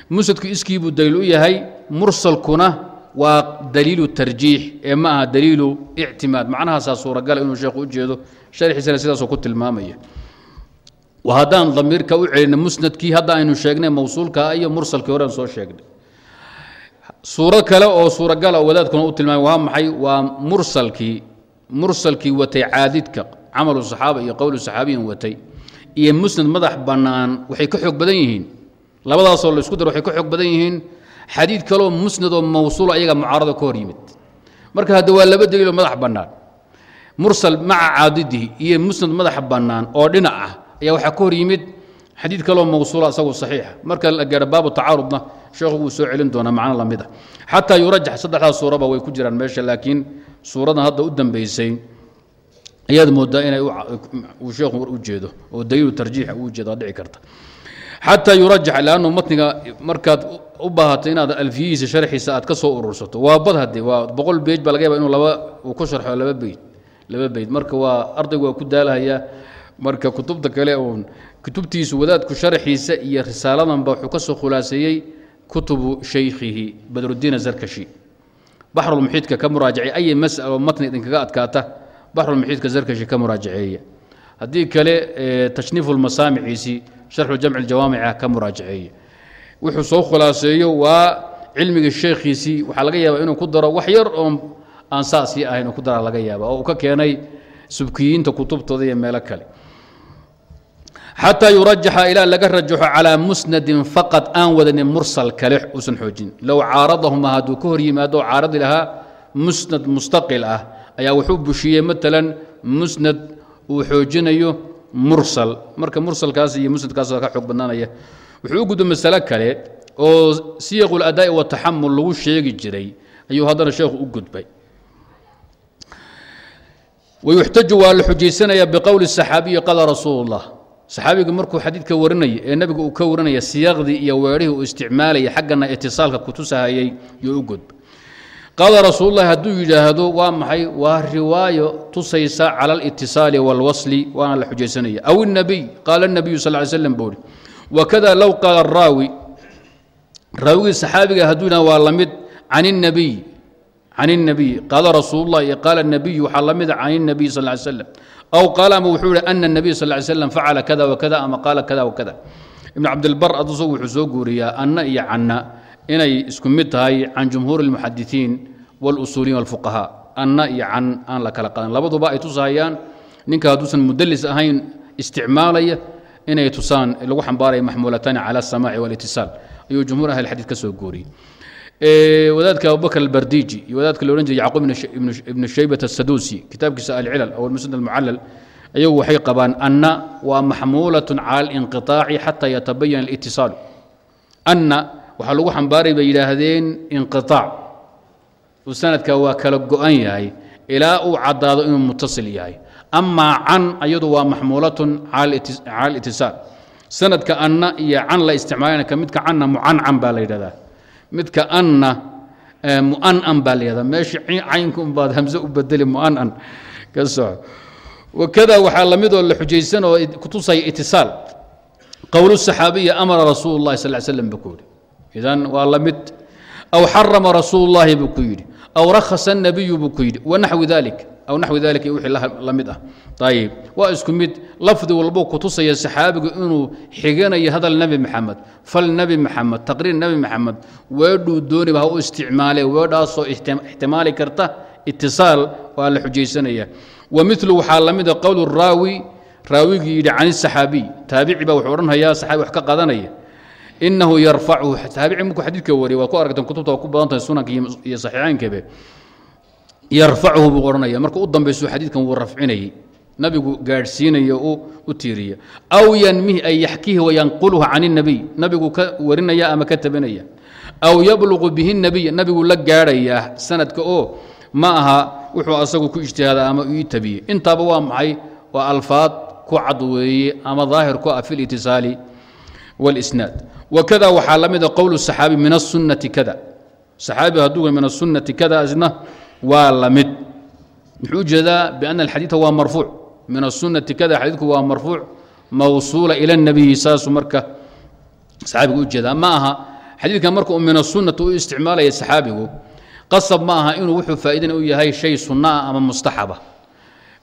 Speaker 1: musnadku iskiibuu daliil u yahay mursalkuna waa daliilu tarjiix ee ma aha daliilu ictimaad. Macnahaasaa suuragala inuu sheekhu ujeedo sharxiisana sidaasoo ku tilmaamaya haddaan damiirka u celina musnadkii hadda aynu sheegnay mawsuulkaa iyo mursalkii horean soo sheegnay. Suuro kale oo suuragala wadaadkuna u tilmaamay waa maxay? Waa mursalkii mursalkii watay caadidka camalu saxaaba iyo qowlu saxaabiyin watay. Iyo musnad madax bannaan waxay ka xoog badan yihiin. Labadaasoo la isku daro waxay ka xoog badan yihiin. Xadiid kaloo musnadoo mawsuula ayaga mucaarado ka hor yimid. Marka hadde waa laba daliiloo madax bannaan. Mursal maca musnad oo ayaa waxaa ka hor yimid xadiid kaloo mawsuula isagu saxiixa. Marka la gaadho baabu tacaarudna sheekhu wuu soo celin doonaa macno la mid ah xataa yurajax saddexdaas suuraba way ku jiraan meesha laakiin suuradan hadda u dambaysay ayaad moodaa inay uu sheekhu u oo daliilu tarjiixa uu jeedo dhici karta. Xataa yurajax lannu matniga markaad u baahato inaad alfiyihiisa sharxiisa aad ka soo urursato. Waa bad hadde waa boqol beej baa laga yaba inuu laba uu ku sharxo laba beej laba beyd. Marka waa ardaygu waa ku daalahaya marka kutubta kale uun kutubtiisu wadaadku sharxiisa iyo risaaladanba wuxuu ka soo khulaaseeyey kutubu shaykhihi badrudiin azarkashi. Baxrulmuxiidka ka muraajacay ay mas'alo matni idinkaga adkaata? Baxrulmuxiidka zarkashi ka muraajaceeya haddii kale tashniifu lmasaamiciisii sharxu jamci ljawaamica ka muraajaceeya wuxuu soo khulaaseeyo waa cilmigii sheekhiisii waxaa laga yaabaa inuu ku daro wax yar oon aan saasii ahayn uu ku daraa laga yaaba oo uu ka keenay subkiyiinta kutubtooda iyo meelo kale xataa yurajaxa ilaa laga rajaxo calaa musnadin faqad aan wadanin mursal kale uusan xoojin low caaradahuma hadduu ka hor yimaado caaradi lahaa musnad mustaqil ah ayaa wuxuu bushiyey maalan musnad uu xoojinayo mursal marka mursalkaas iyo musnadkaas ka xoog badnaanaya wuxuu u masale kale oo siyaqu ladaa'i wataxamul lagu sheegi jiray ayuu haddana sheekhu u gudbay wayuxtaju waa la xujaysanaya biqowli saxaabiyi qala rasuulu اllah saxaabiga markuu xadiidka warinaya ee nebiga uu ka warinaya siyaaqdii iyo weedhihii uu isticmaalaya xaggana itisaalka ku kutusahayay yo u gudba qaala rasuululahi hadduu yidhaahdo waa maxay? Waa riwaayo tusaysa cala alitisaali waalwasli waana la xujaysanaya. Aw inabiy qaala اnabiyu sal ly slam buuhi wakada low qaala araawi raawigii saxaabiga hadduu yidhahdo waa la mid can اnnabiy can الnabiy qaala rasuululah iyo qaala الnabiy waxaa la mida can الnabiy sal ly slam aw qaala ama wuxuu yihi ana الnabiy sal ly slam facala kada wakada ama qaala kada wakada ibn cabdilbar aduso wuxuu soo guuriyaa anna iyo canna inay isku mid tahay can jumhuur اlmuxadisiin wاlusuuliyin wاlfuqahaa anna iyo can aan la kala qadan labaduba ay tusahayaan ninka hadduusan mudalis ahayn isticmaalaya inay tusaan lagu xambaaraya maxmuulatani cala الsamaaci wاlitisaal ayuu jumhuur ahli xadiid ka soo guuriyey wadaadka abubakr albardiji iyo wadaadka la odhan jiray yacquub ibnu shaybat asaduusi kitaabkiisa alcilal aw almusnad almucallal ayagu waxay qabaan anna waa maxmuulat cala alinqiطaaci xata yatabayan alitisaalu anna waxaa lagu xambaaray bay yidhaahdeen inqiطaac uu sanadka waa kala go-an yahay ilaa uu caddaado inuu mutasil yahay. Amaa can ayadu waa maxmuulatun cala alitisaal sanadka anna iyo can la isticmaalayna ka canna mucancan baa la yidhahdaa midka anna mu'anan baa la yihahdaa meesha caynka unbaad hamse u bedeli mu'anan. Ka soco wakada waxaa la midoo la xujaysan oo kutusaya itisaal. Qowlu saxaabiyi amara rasuulu llahi sal slam buu ku yidhi. Idan waa la mid. Aw xarama rasuulu llahi buu ku yidhi. Aw rakhasa الnabiyu buu ku yidhi. Wanaxwi dalik aw naxwi dalik iyo wixii la mid ah ayib waa isku mid lafdi walbuu kutusaya saxaabigu inuu xiganayo hadal nebi maxamed fal nebi maxamed taqriir nebi maxamed weedhuu dooniba ha u isticmaale weedhaasoo ixtimaali karta itisaal waa la xujaysanaya wa milu waxaa la mida qowl raawi raawigii yidhi can saxaabiy taabici baa wuxuu odhanhayaa saxaabi wax ka qadanaya inahu yarfachu taabici markuu xadiidka wariya waad ku aragteen kutubta waa ku badan tahay sunanka iyo saxiixaynkabe yarfachu buu odhanaya marka u dambaysu xadiidkan wuu rafcinayey nabigu gaadhsiinaya u tiiriya aw yanmihi ay yaxkihi wayanquluhu can الnabiy nabigu ka warinaya ama ka tabinaya aw yabluqu bihi الnabiy nabigu la gaadhayaa sanadka oo ma aha wuxuu asagu ku ijtihaada ama ii tabiyey intaaba waa maxay waa alfaad ku cad weeye ama daahir ku ah fi اlitisaali wاlisnaad wakada waxaa la mida qowl الصaxaabi min الsunati kada صaxaabi hadduu min الsunati kada isna waa la mid muxuu ujeedaa biأna alxadiiثa waa marfuuc min الsunati kada xadiidku waa marfuuc mawsuula ilى الnabiyi saasuu marka saxaabigu ujeedaa ma aha xadiidkan marka uu min الsunati u isticmaalaya saxaabigu qasab ma aha inuu wuxuu faa'idan u yahay shay sunna ah ama mustaxaba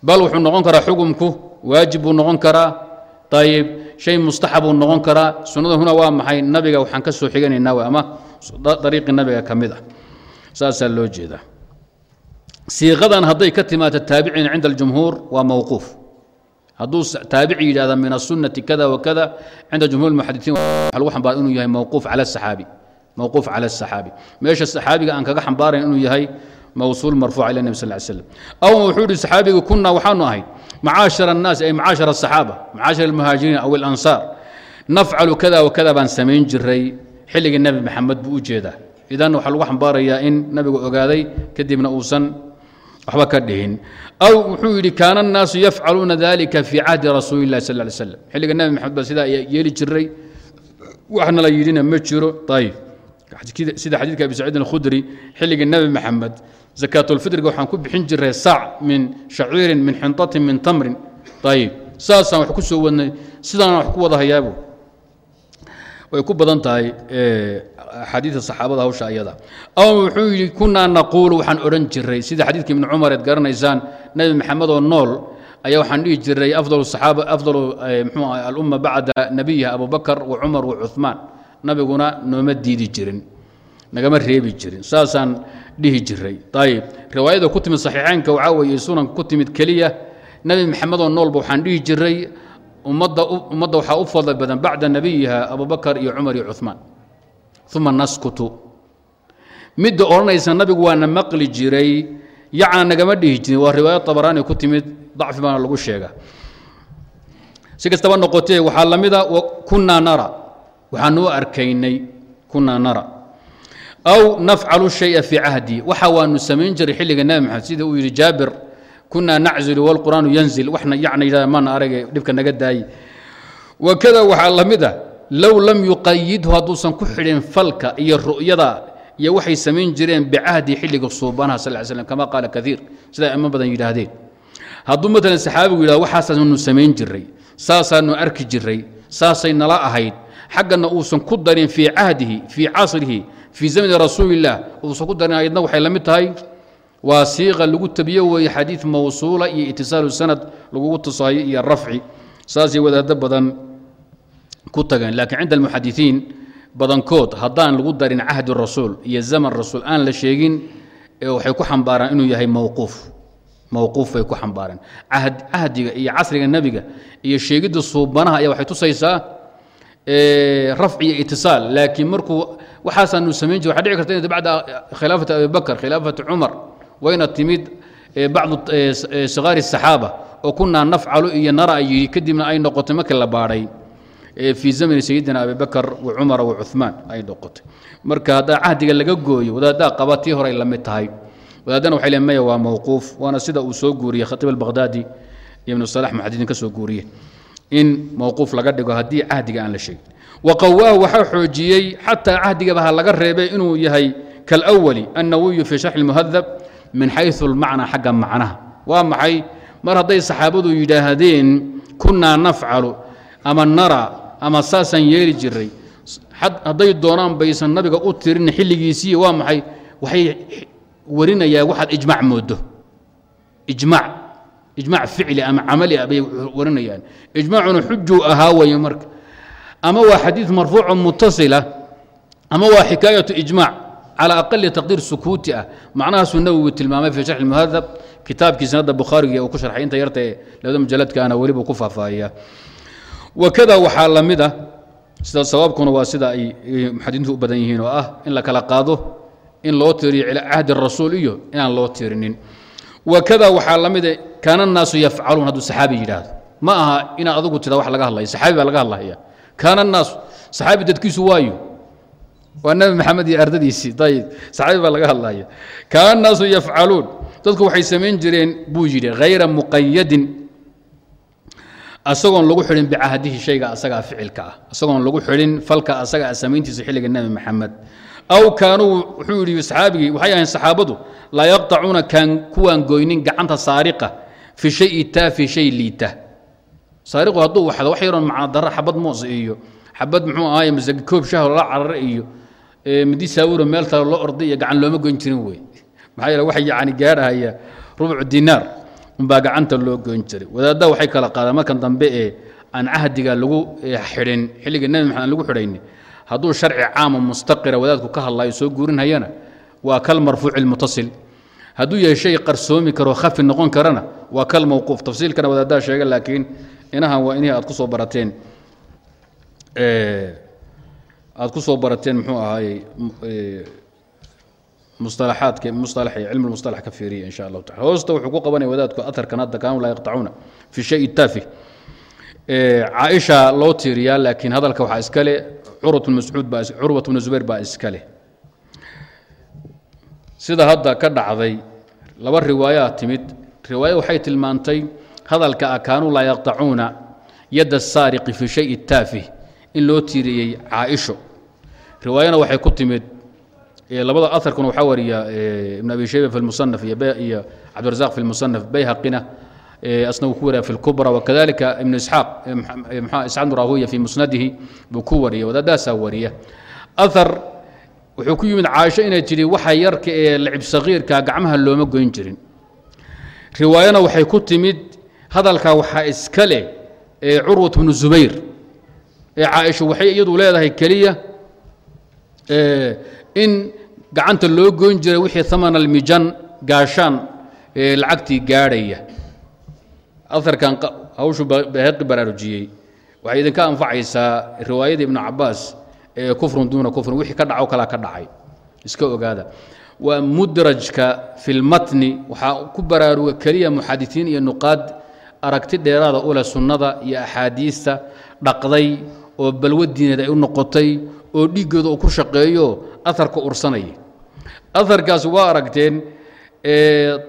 Speaker 1: bal wuxuu noqon karaa xukumku waajib buu noqon karaa ayib shay mustaxabuu noqon karaa sunnada huna waa maxay nabiga waxaan ka soo xiganaynaa ama dariiqii nabiga ka mid ah saasaa loo jeedaa siiqadan hadday ka timaata taabicina cinda aljumhuur waa mowquuf hadduu taabici yidhahda min asunati kada wakada cinda jumhuur muxadiiin waxa lagu xambaara inuu yahay mowquuf cala asaxaabi mowquuf cala asaxaabi meesha saxaabiga aan kaga xambaarayn inuu yahay mowsuul marfuuca ila nebi sal ly slam aw wuxuu yihi saxaabiga kunaa waxaanu ahayd macaashara annaasi ay macaashara asaxaaba macaashara almuhaajiriin aw alansaar nafcalu kada wakada baan samayn jiray xilligii nebi maxamed buu u jeedaa. Idan waxaa lagu xambaarayaa in nabigu ogaaday kadibna uusan waxba ka dhihin aw wuxuu yidhi kaana الnaasu yafcaluuna dalika fii cahdi rasuuli اlahi sal ly slam xilliga nebi maxamed baa sidaa yeeli jiray waxna la yidhina ma jiro ayb sida xadiidka abi saciidin alkhudri xilligii nebi maxamed zakaatulfitriga waxaan ku bixin jiray saac min shaciirin min xintatin min tamrin ayib saasaan wax ku soo wadnay sidaana wax ku wada hayaabu way ku badan tahay axaadiida saxaabada hawsha ayada. Ama wuxuu yidhi kunaa naquulu waxaan odhan jiray. Sida xadiidka ibni cumar eed garanaysaan nebi maxamed oo nool ayaa waxaan dhihi jiray afdal saxaaba afdalu mxuu ahay alumma bacda nabiyiha abubakar wa cumar wa cuhmaan nabiguna nooma diidi jirin nagama reebi jirin. Saasaan dhihi jiray. Ayib riwaayada ku timid saxiixeynka waxaa weeye sunanka ku timid keliya. Nebi maxamed oo noolba waxaan dhihi jiray ummadda ummadda waxaa u fadli badan bacda nabiyiha abubakar iyo cumar iyo cuhmaan uma naskutu. Midda odhanaysa nabigu waana maqli jiray yacna nagama dhihi jirin. Waa riwaayo tabaraani ku timid dacfi baana lagu sheega si kastaba noqotee waxaa la mida kunaa nara. Waxaanuu arkaynay kunaa nara. Aw nafcalu shaya fii cahdi. Waxa waanu samayn jiray xilliga nebi maxamed sida uu yidhi jaabir kunaa naczilu wاlqur'aanu yanzil. Waxna yacna yidhahda maana arage dhibka naga daaye wakada waxaa la mid a low lam yuqayidhu hadduusan ku xidhin falka iyo ru'yada iyo waxay samayn jireen bicahdi xilliga suubanaha sal ly slam kama qaala kaiir sida imo badan yidhaahdeen. Hadduu maalan saxaabigu yidhahdo waxaasaanu samayn jiray saasaanu arki jiray saasay nala ahayd xaggana uusan ku darin fii cahdihi fii casrihi fii zamni rasuulilah uusan ku darin ayadna waxay la mid tahay. Waa siiqa lagu tabiyo weeye xadiid mawsuula iyo itisaalu sanad lagugu tusayo iyo rafci. Saasay wadaado badan ku tageen laakiin cinda almuxadisiin badankood haddaan lagu darin cahdi rasuul iyo zaman rasuul aan la sheegin waxay ku xambaaraan inuu yahay mowquuf mowquuf bay ku xambaareen cahdiga iyo casriga nebiga iyo sheegidda suubanaha ayaa waxay tusaysaa rafci iyo itisaal. Laakiin markuu waxaasaanu samayn jir waxa dhici karta in bacda khilaafati abi bakr khilaafati cumar wayna timid bacdu sigaari الsaxaaba oo kunaa nafcalu iyo nara yidhi. Kadibna ay noqotay markii la baadhay fii zamni sayidina abibakr wacumar wacumaan ay noqotay marka haddaa cahdiga laga gooyo wadaaddaa qaba tii hore tahay. Wadaadana waxay leen maya waa mawquuf waana sida uu soo guuriyey khatiib albaqhdaadi ibnu salax muxadidiin ka soo guuriyeen in mawquuf laga dhigo haddii cahdiga aan la sheegin. Waqawaahu waxaa xoojiyey xataa cahdigabaha laga reebay inuu yahay kalwali annawiyu fii sharxi muhadab min xayu lmacnaa xagga macnaha. Waa maxay? Mar hadday saxaabadu yidhaahdeen kunaa nafcalu ama nara ama saasaan yeeli jiray hadday doonaan baysan nabiga u tirin xilligiisii waa maxay? Waxay warinayaan waxaad ijmac moodo ijmac ijmac ficli ama camali bay warinayaan. Ijmaacuna xujuu ahaa weeye marka. Ama waa xadiid marfuuco mutasila ama waa xikaayatu ijmac calى aqali taqdiir sukuuti ah. Macnahaasuu nawowi tilmaamay fi sharxi muhadab kitaabkiisana hadda bukhaarigi uu ku sharxay inta yarta ee labada mujaladkaana weliba ku faahfaahiya wakada waxaa la mid ah sida sawaabkuna waa sida ay muxadiintu u badan yihiin oo ah in la kala qaado in loo tiiriyo cahdi rasuul iyo inaan loo tiirinin. Wakada waxaa la mida ah, kaana annaasu yafcaluun hadduu saxaabi yidhaahdo. Ma aha inaad adugu tida wax laga hadlaya saxaabi baa laga hadlahaya kaana annaasu saxaabi dadkiisu waayo. Waa nabi maxamed iyo ardadiisii ayib saxaabi baa laga hadlaya kaana annaasu yafcaluun dadku waxay samayn jireen buu yidhi hayra muqayadin asagoon lagu xidhin bicahdihi shayga asagaa ficilka ah. Asagoon lagu xidhin falka asaga a samayntiisa xilliga nebi maxamed. Aw kaanuu wuxuu yidhi saxaabigii waxay ahayn saxaabadu laa yaqطacuuna kaan kuwaan goynin gacanta saariqa fi shayi taa fi shay liita. Saariqu hadduu waxdo wax yaroon macnadaro xabad moos iyo xabad muxuu ahaay masage koob shah lala carare iyo midi saawiro meel tale loo orday iyo gacan looma goyn jirin wey. Maxaa yeele waxa yacni gaadhahaya rubcu dinaar unbaa gacanta loo goyn jiray. Wadaadda waxay kala qaadaan markan dambe ee aan cahdiga lagu xidhin xilliga nebi maxamed aan lagu xidhayni hadduu sharci caama mustaqira wadaadku ka hadlayo soo guurinhayana waa kal marfuuci lmutasil hadduu yahay shay qarsoomi karoo khafi noqon karana waa kal mawquuf tafsiilkana wadaaddaa sheega laakiin inahan waa inihii aad ku soo barateen aad ku soo barateen muxuu ahaayey mustalaxaadka musalax iyo cilmu ka fiiriya insha allahu taala hoosta wuxuu ku qabanaya wadaadku atarkan hadda kaanu laa yaqtacuuna fi shayi taafi. Caaisha loo tiiriyaa laakiin hadalka waxaa iska curwat mascuud baa curwat bnu zubayr baa iska sida hadda ka dhacday laba riwaayaa timid. Riwaaya waxay tilmaantay hadalka a kaanuu laa yaqtacuuna yadda saariqi fi shayi taafi in loo tiiriyey caaisho. Riwaayana waxay ku timid labada aarkuna waxaa wariya ibn abi shayba fi lmusanaf iyo cabdirazaq fi lmusanaf bayhaqina asna wuu ku wariya fi lkubra wakadalika ibn isxaaq isxaaq bn rahuya fi musnadihi buu ku wariya wadaadaasaa wariya. Aar wuxuu ku yimid caaisho inay tidhi waxa yarka ee lacib sakiirka gacmaha looma goyn jirin. Riwaayana waxay ku timid hadalkaa waxaa iska leh curwat bnu zubayr. Ee caaisha waxay iyadu leedahay keliya in gacanta loo goyn jiray wixii aman almijan gaashaan lacagtii gaadhaya. Aarkan hawshu bahaqi baraarujiyey. Waxay idinka anfacaysaa riwaayada ibnu cabaas ee kufrun duuna kufrin wixii ka dhaco kalaa ka dhacay. Iska ogaada. Waa mudrajka fi lmatni waxaa ku baraaruga keliya muxadisiin iyo nuqaad aragti dheeraada u leh sunnada iyo axaadiista dhaqday oo balwo diineed ay u noqotay oo dhiiggooda uu ku shaqeeyo aarka ursanaya aarkaas waa aragteen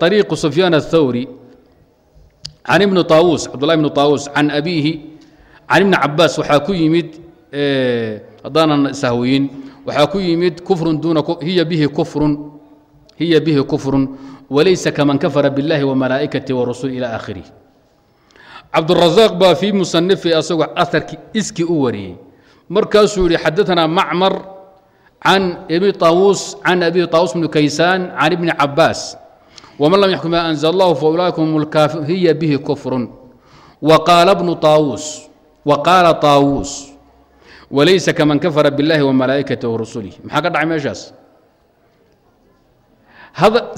Speaker 1: ariiqu sufyaan aلthawri can ibni طaawuus cabdullahi ibni طaawuus can abiihi can ibni cabaas waxaa ku yimid haddaanan sahwiyin waxaa ku yimid kufrun duuna hiya bihi kufrun hiya bihi kufrun walaysa kaman kafara biاllahi wamalaa'ikati warasul ila aakhirih cabdurazaaq baa fii musanifi asagoo aarkii iski u wariyey markaasuu yihi xadaanaa macmar can abi طaawuus can abi طaawuus bni kaysaan can ibni cabaas wman lam yaxkum ma anzl اllah faulaaika hum اlkaafir hiya bihi kufrun waqaala bnu طaawuus waqaala طaawuus walaysa kaman kafara biاllahi wamalaa'ikati warasulih maxaa ka dhacay meeshaas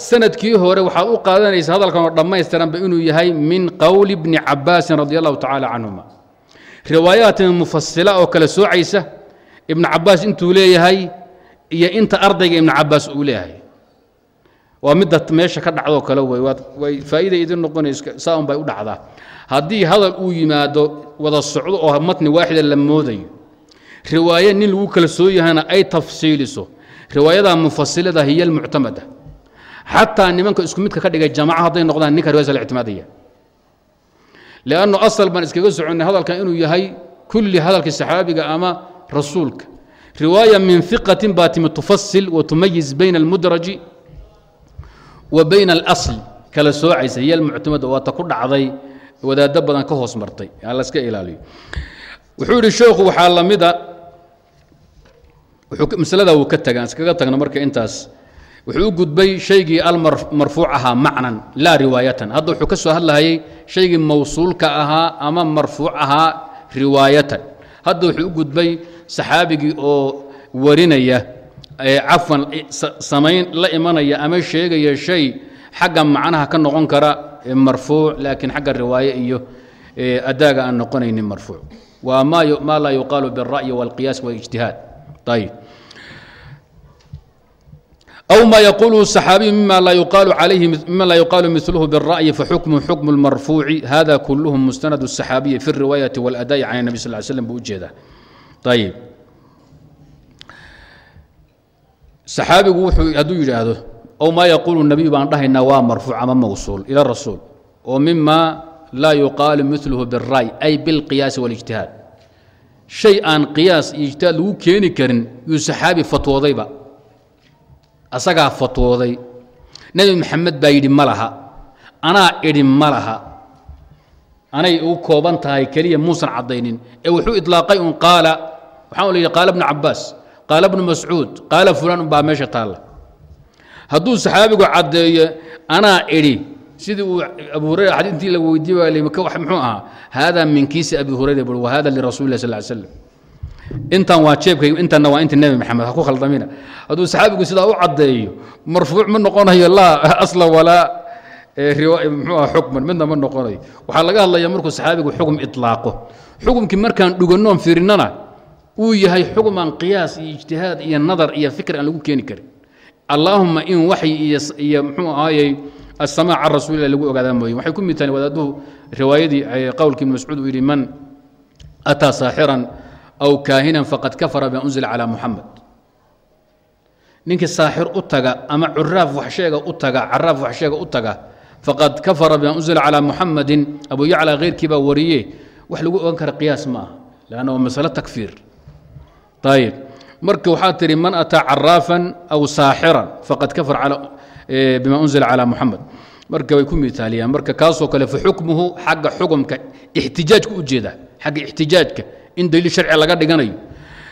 Speaker 1: sanadkii hore waxaad u qaadanaysa hadalkan oo dhammaystiranba inuu yahay min qowli bni cabaasin radi allahu tacaala canhuma riwaayaatin mufasila oo kale soocaysa ibnu cabaas intuu leeyahay iyo inta ardayga ibnu cabaas uu leeyahay. Waa midda meesha ka dhacdoo kale wey way faa'iida idin noqonaysa saa un bay u dhacdaa. Haddii hadal uu yimaado wada socdo oo matni waaxida la moodayo riwaaye nin lagu kala soo yahana ay tafsiiliso. Riwaayada mufasilada hiya almuctamada. Xataa nimanka isku midka ka dhigay jamaca hadday noqdaan ninka riwayas la ictimaadaya lannu asal baan iskaga soconnay hadalkan inuu yahay kulli hadalkii saxaabiga ama rasuulka riwaaya min iqatin baa timi tufasil wa tumayiz bayna almudraji wa bayna alasl kala soocaysa hiya almuctamada waata ku dhacday wadaaddo badan ka hoos martay aan la iska ilaaliyo wuxuu yidhi sheekhu waxaa la mida masalada wuu ka taga aan iskaga tagno marka intaas wuxuu u gudbay shaygii almarfuuc ahaa macnan laa riwaayatan hadda wuxuu ka soo hadlahayay shaygii mawsuulka ahaa ama marfuuc ahaa riwaayatan hadda wuxuu u gudbay saxaabigii oo warinaya cafwan samayn la imanaya ama sheegaya shay xagga macnaha ka noqon kara marfuuc laakiin xagga riwaaye iyo adaaga aan noqonaynin marfuuc waa ma laa yuqaalu biالra'yi wاlqiyaas wاlijtihaad ayb أو ma yقuله الصحاaبي mima laa yuqaalu miثlه بالرأي faxukmu xukم الmarfuuci hada kulhm mustaند الصحaabiyi في الriwaayaة والأdاء can النبي sl ل sلم buu ujeedaa ayb صaxaabigu hadduu yidhaahdo ow ma yaquulu النabiy baan dhahaynaa waa marfuuc ama mawsuul ilى الrasuul oo mima laa yuqaalu miثlhu bالra'ي ay bاlqiyaasi والاجتihaad shay aan qiyaas iyo ijtihaad lagu keeni karin yuu saxaabi fatwoodayba asagaa fatwooday. Nebi maxamed baa yidhi ma laha. Anaa idhi ma laha. Anay u kooban tahay keliya muusan caddaynin. Ee wuxuu idlaaqay un qaala. Waxaan la yidhi qaala bnu cabaas qaala bnu mascuud. Qaala fulaan unbaa meesha taalla. Hadduu saxaabigu caddeeyo anaa idhi. Sidii uu abu hurayra xadii intii la weydiiye lmka wax muxuu ahaa? Haadaa min abi hurayra. Bui wa hada lirasuli lah sal ly slam intan waa jeebkayga intanna waa inta nebi maxamed ha ku khaldamina. Hadduu saxaabigu sidaa u caddeeyo marfuuc ma noqonayo laa asla walaa mxuu ah xukman midna ma noqonayo. Waxaa laga hadlaya markuu saxaabigu xukm itlaaqo. Xukumkii markaan dhugannoon fiirinnana uu yahay xukman qiyaas iyo ijtihaad iyo nadar iyo fikr aan lagu keeni karin. Allaahuma in waxyi iyo mxuu ahaayey assamaac can lagu ogaadaa mooye. Waxay ku mid tahay wadaadduhu riwaayadii qowlkii mascuud uu yidhi man ataa saaxiran aw kaahinan faqad kafara bima unzila calaa muxamed ninkii saaxir u taga ama curaaf waxsheega u taga caraaf waxsheega u taga faqad kafara bima unzila calaa muxamadin abu yacla kheyrkii wariye wax lagu ogan kara qiyaas ma aha waa masalo takfiir ayib marka waxaad tihi man ataa caraafan aw saaxiran faqad kafara bima unzila calaa muxamed marka way ku mitaaliyaan marka kaasoo kale fa xukmuhu xagga xukumka ixtijaajka ujeeda xagga ixtijaajka in daliil sharci laga dhiganayo.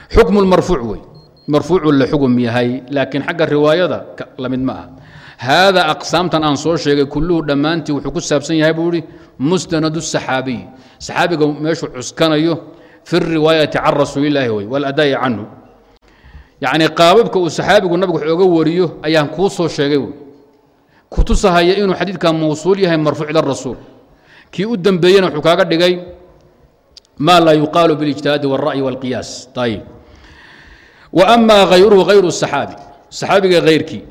Speaker 1: Xukmu wey marfuucu la xugum yahay laakiin xagga riwaayada la mid ma aha. Haada aqsaamtan aan soo sheegay kulluhu dhammaantii wuxuu ku saabsan yahay buu ihi musnad saxaabiy saxaabiga meeshuu cuskanayo fi riwaayati can rasuulilaahi wey waladaa'i canhu. Yacni qaababka uu saxaabigu nabigu wax oga wariyo ayaan kuu soo sheegay wey kutusahaya inuu xadiidkan mawsuul yahay marfuuc ila rasuul. Kii u dembeeyena wuxuu kaaga dhigay ma laa yuqaalu biاlijtihaadi wاlra'yi wاlqiyaas ayib wa ama hayruhu hayru الsaxaabi saxaabiga hayrkii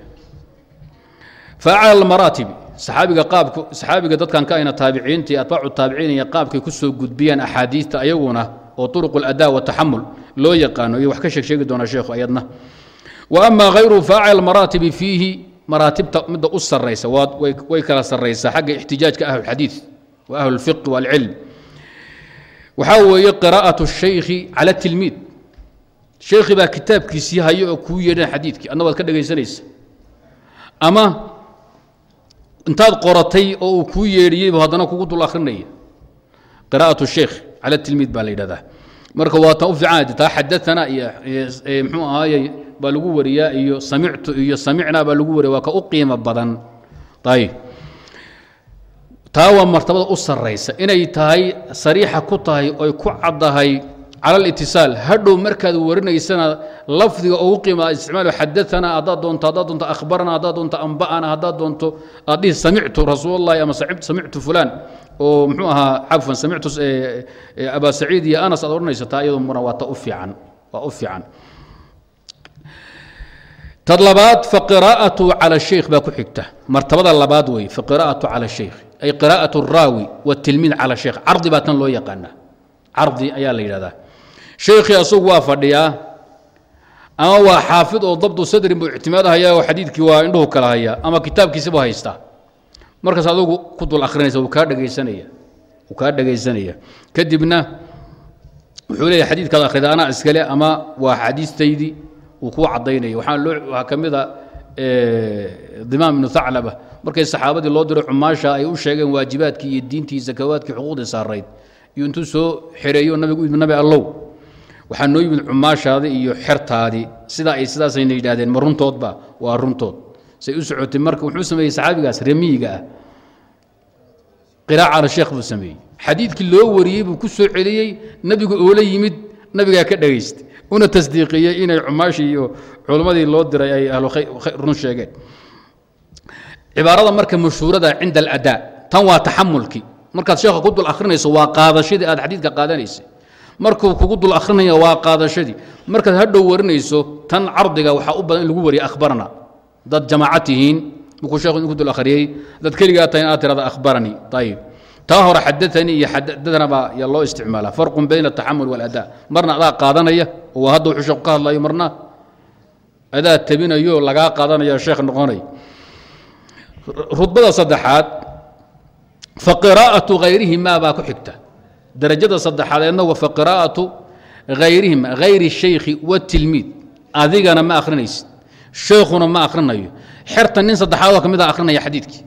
Speaker 1: faaclى اlmaraatibi saxaabiga qaabku saxaabiga dadkan ka ayna taabiciinta iyo atbaacu taabiciin iyo qaabkay ku soo gudbiyaan axaadiista ayaguna oo طuruq اlada wataxamul loo yaqaano iyo wax ka sheeg sheegi doonaa sheekhu ayadna wa ama hayruhu faaclى اlmaraatibi fiihi maraatibta midda u saraysa way kala saraysaa xagga ixtijaajka ahlulxadiid wa ahlulfiqi waalcilm waxaa weeye qiraa'at الshaykhi cala tilmiid sheekhi baa kitaabkiisii hayo oo kuu yeedhan xadiidkii adna waad ka dhegaysanaysa ama intaad qoratay oo uu kuu yeedhiyeybu haddana kugu dul akhrinaya qiraa'at الshaykh cala tilmiid baa la yidhahdaa marka waa tan u fiican taa xadaana iyo mxuu ahaayey baa lagu wariyaa iyo samictu iyo samicnaa baa lagu wariya waa ka u qiimo badan ayb taa waa martabada u saraysa inay tahay sariixa ku tahay oy ku caddahay cala alitisaal hadhow markaad warinaysana lafdiga ugu qiima isticmaalo xadaana haddaad doonto haddaad doonto akhbarana haddaad doonto amba'ana haddaad doonto aad dhihi samictu rasuulallahi ama samictu fulaan oo muxuu ahaa cafwan samictu abaa saciid iyo anas aad odhanaysa taa iyadu muna waa ta u fiican waa u fiican. Tad labaad faqiraa'atu cala shaykh baa ku xigta. Martabada labaad wey faqiraa'atu cala shaykh ay qiraa'atu araawi watilmiid cala shaykh cardi baa tan loo yaqaanaa. Cardi ayaa la yidhahdaa. Shaykhii asagu waa fadhiyaa. Ama waa xaafid oo dabdu sadrin buu ictimaad hayaa oo xadiidkii waa indhuhu kala hayaa ama kitaabkiisibu haystaa. Markaas adugu ku dul akhrinaysa wuu kaa dhegaysanaya wuu kaa dhegaysanaya kadibna wuxuu leeyahy xadiidkaad akhrida anaa iskale ama waa xadiistaydii. Uu kuu caddaynaya. Waxaa loo waxaa ka mid a dimaam ibnu thaclaba markay saxaabadii loo diro cumaasha ay u sheegeen waajibaadkii iyo diintii sakawaadkii xuquuqdii saarayd iyo intuu soo xereeyo nabigu nabi allow waxaa noo yimid cumaashaadii iyo xertaadii sidaa ay sidaasayna yidhahdeen ma runtoodba waa runtood. Say u socotay marka wuxuu sameeyey saxaabigaas remiyiga ah. Qiraaca ala sheekh buu sameeyey. Xadiidkii loo wariyey buu ku soo celiyey nebigu oola yimid nabigaa ka dhegaystay una tasdiiqiyey inay cumaashii iyo culimmadii loo diray ay ahlu run sheegeen cibaarada marka mashhuurada cinda aladaa tan waa taxamulkii markaad sheekha ku dul akhrinayso waa qaadashadii aad xadiidka qaadanaysay. Markuu kugu dul akhrinaya waa qaadashadii. Markaad hadhow warinayso tan cardiga waxaa u badan in lagu wariya akhbarna dad jamaaca tihiin markuu sheekhu idinku dul akhriyey dad keligaa tahay inaad tirada akhbaranii ayib taa hore xadaanii iyo xadadana baa loo isticmaalaa farqun bayna ataxamul waaladaa marna adaa qaadanaya oo hadda wuxuu sheekhu ka hadlayo marna. Adaa tabinayo lagaa qaadanayo sheekh noqonay rudbada saddexaad faqiraa'atu hayrihima baa ku xigta. Darajada saddexaadeedna wa faqiraa'atu hayrihima hayri shaykhi watilmiid adigana ma akhrinaysid. Sheekhuna ma akhrinayo. Xerta nin saddexaadoo ka mid a akhrinaya xadiidkii.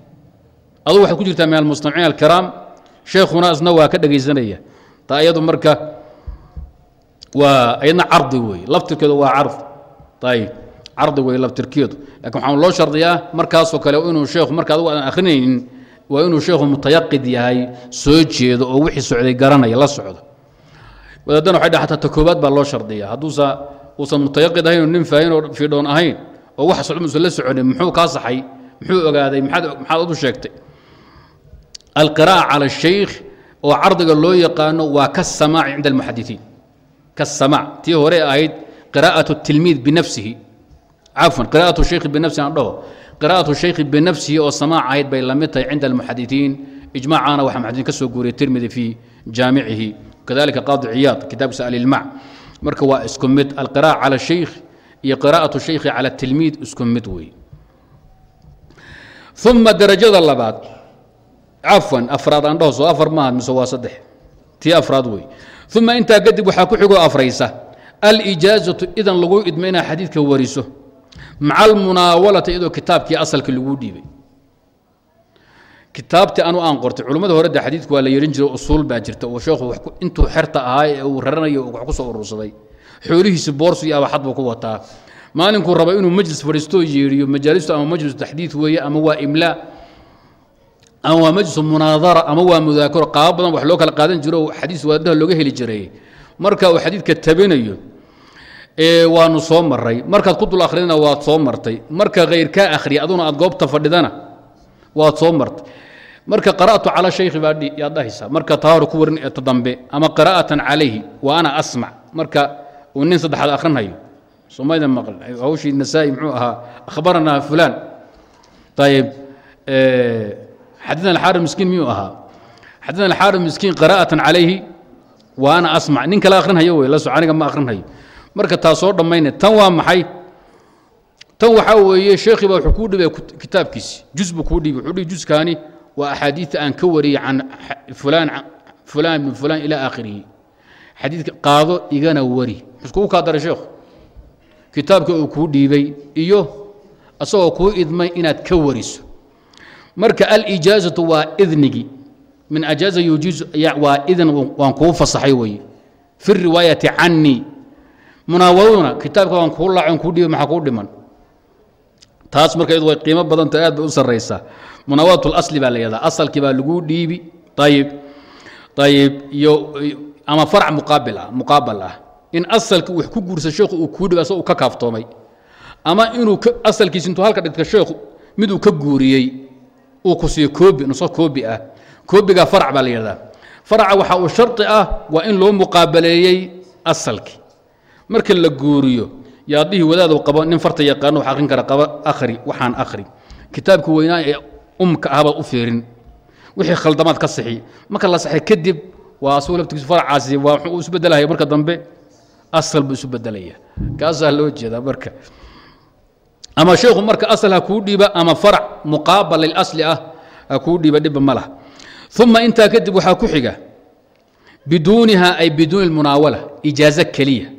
Speaker 1: Adugu waxaad ku jirtaa min almustamiciin alkiraam sheekhuna isna waa ka dhegaysanaya taa iyadu marka waa ayadna cardi weeye laftirkeedu waa cardi. Ayib cardi weeye laftirkeedu laakiin waxaan loo shardiyaa markaasoo kale inuu sheekhu marka aadan akhrinaynin waa inuu sheekhu mutayaqid yahay soo jeedo oo wixii socday garanaya la socdo. Wadaadana waxay dhaha hataa ta baa loo shardiya hadduusa uusan mutayaqid ahayn oo nin faahin oo fiidhoon ahayn oo wax socdo musan la soconin muxuu kaa saxay? Muxuu ogaaday? Maxaad adu sheegtay? Alqiraa'a cala ashaykh oo cardiga loo yaqaano waa kasamaaci cinda almuxadisiin kasamaac tii hore ahayd qiraa'atu tilmiid binafsihi cafwan qira'atu shaykhi binafsi aan dhaho. Qira'atu shaykhi binafsihi oo samaac ahayd bay la mid tahay cinda almuxadiiin ijmaacaana waxaa muxadiiin ka soo guuriyay tirmidi fii jaamicihi kadalika qaadi ciyaad kitaabkiisa alilmac marka waa isku mid alqira'a cala shaykh iyo qiraa'atu shaykhi cala tilmiid isku mid wey uma darajada labaad. Cafwan afraad aan dhaho soo afar maaha mise waa saddex. Tii afraad wey uma intaa kadib waxaa ku xigoo afraysa alijaazatu idan lagu idma inaa xadiidka wariso maca almunaawalati iyadoo kitaabkii asalka laguu dhiibay. Kitaabtii anu aan qortay culimmada hore de xadiidku waa la yerin jiray usuul baa jirta oo sheekhu intuu xerta ahaa ee uu raranayo wax ku soo urursaday. Xoolihiisi boorsu iyo abaxad buu ku wataa. Maalinkuu raba inuu majlis fadhiistoo yeeriyo majaalistu ama majlis taxdiid weeye ama waa imlaa ama waa majlisu munaadara ama waa mudaakaro qaabo badan wax loo kala qaadan jiro xadiis waadaha looga heli jiray. Marka uu xadiidka tabinayo waanu soo maray markaad ku dul akhriyana waad soo martay. Marka khayrkaa akhriya aduna aad goobta fadhidana waad soo martay. Marka qara'tu cala shaykhi baa yaad dhahaysaa marka taa hore ku warin ta dambe ama qiraa'atan calayhi wa ana asmac marka uu nin saddexaad akhrinhayo somayda maql hawshii nasaa'i muxuu ahaa akhbaranaa fulaan. Ayib xadidna alxaarim miskiin miyuu ahaa? Xadidna alxaarim miskiin qiraa'atan calayhi wa ana asmac nin kale akhrinhayo wey la soc aniga ma akhrinhayo marka taa soo dhammayna tan waa maxay? Tan waxaa weeye sheekhii baa wuxuu kuu dhibay kitaabkiisi. Juz buu kuu dhibay. Wuxuu dhihi juskaani waa axaadiidta aan ka wariyey can fulaan fulaan ibnu fulaan ilaa aakhirihi. Xadiidka qaado igana wari. Muxuu kugu kaa daray sheekhu? Kitaabka uu kuu dhiibay iyo asagoo kuu idmay inaad ka wariso. Marka alijaazatu waa idnigi. Min ajaaza yujiizu waa idan waan kuu fasaxay weeye. Fi riwaayati canii munaawaladuna kitaabka waan kuu laacon kuu dhiibay maxaa kuu dhiman? Taas marka iyadu way qiimo badanta aad bay u sarraysaa. Munaawadat اlasli baa la yahdaa asalkii baa laguu dhiibi. Ayib ayib iyo ama farc muqaabil ah muqaabal ah. In asalkii wax ku guursa sheekhu uu kuu dhibi asagoo uu ka kaaftoomay. Ama inuu asalkiisi intuu halka dhigta sheekhu miduu ka guuriyey uu ku koobi nuso koobi ah. Koobigaa farc baa la yihahdaa farca waxa uu shardi ah waa in loo muqaabaleeyey asalkii marka la guuriyo yaadhihii wadaadu qabo nin farta yaqaano wax akhrin kara qaba akhri waxaan akhri. Kitaabkii weynaa ee umka ahbaad u fiirin. Wixii khaldamaad ka sixi marka la saxay kadib waa asuu laftigiisu waa wuxuu isu bedelaya marka dambe asal buu isu bedelaya. Kaasaa loo jeedaa marka. Ama sheekhu marka asal ha kuu dhiiba ama farac muqaabal lilasli ah ha kuu dhiiba dhibba ma laha. Uma intaa kadib waxaa ku xiga. Biduuniha ay biduuni lmunaawala ijaazo keliya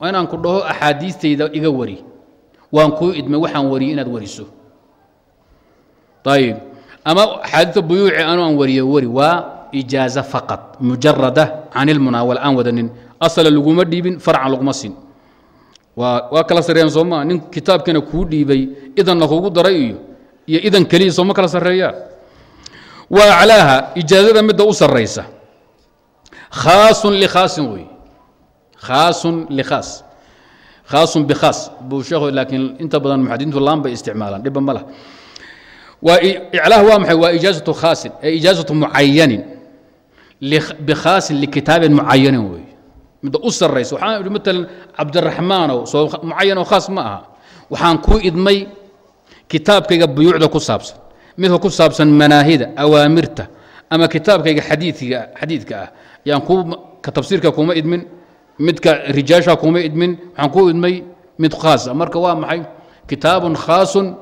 Speaker 1: waa inaan ku dhaho axaadiistayda iga wari. Waan kuu idmay waxaan wariyey inaad wariso. Ayib ama axaadiista buyuuci anu aan wariyo wari waa ijaazo faqad mujarada can ilmunaawala aan wadanin. Asala laguma dhiibin farcan laguma sin waa kala sarreeyaan sooma nin kitaabkiina kuu dhiibay idanna kugu daray iyo iyo idan keliya sooma kala sarreeyaa wa aclaaha ijaazada midda u sarraysa. Khaasun likhaasin wey khaasun likhaas khaasun bikhaas buu sheekhu laakiin inta badan muxadiniintu laan bay isticmaalaan dhibba ma lah waa iclaah waa maxay waa ijaazatu khaasin ay ijaazatu mucayanin bikhaasin likitaabin mucayanin wey midda u sarraysa waxaan idhi matalan cabdiraxmaanow soo mucayanoo khaas ma aha waxaan kuu idmay kitaabkayga buyuucda ku saabsan midka ku saabsan manaahida awaamirta ama kitaabkayga xadiidka xadiidka ah yaan kuu ka tafsiirka kuma idmin midka rijaasha kuma idmin waxaan kuu idmay mid khaasa marka waa maxay kitaabun khaasun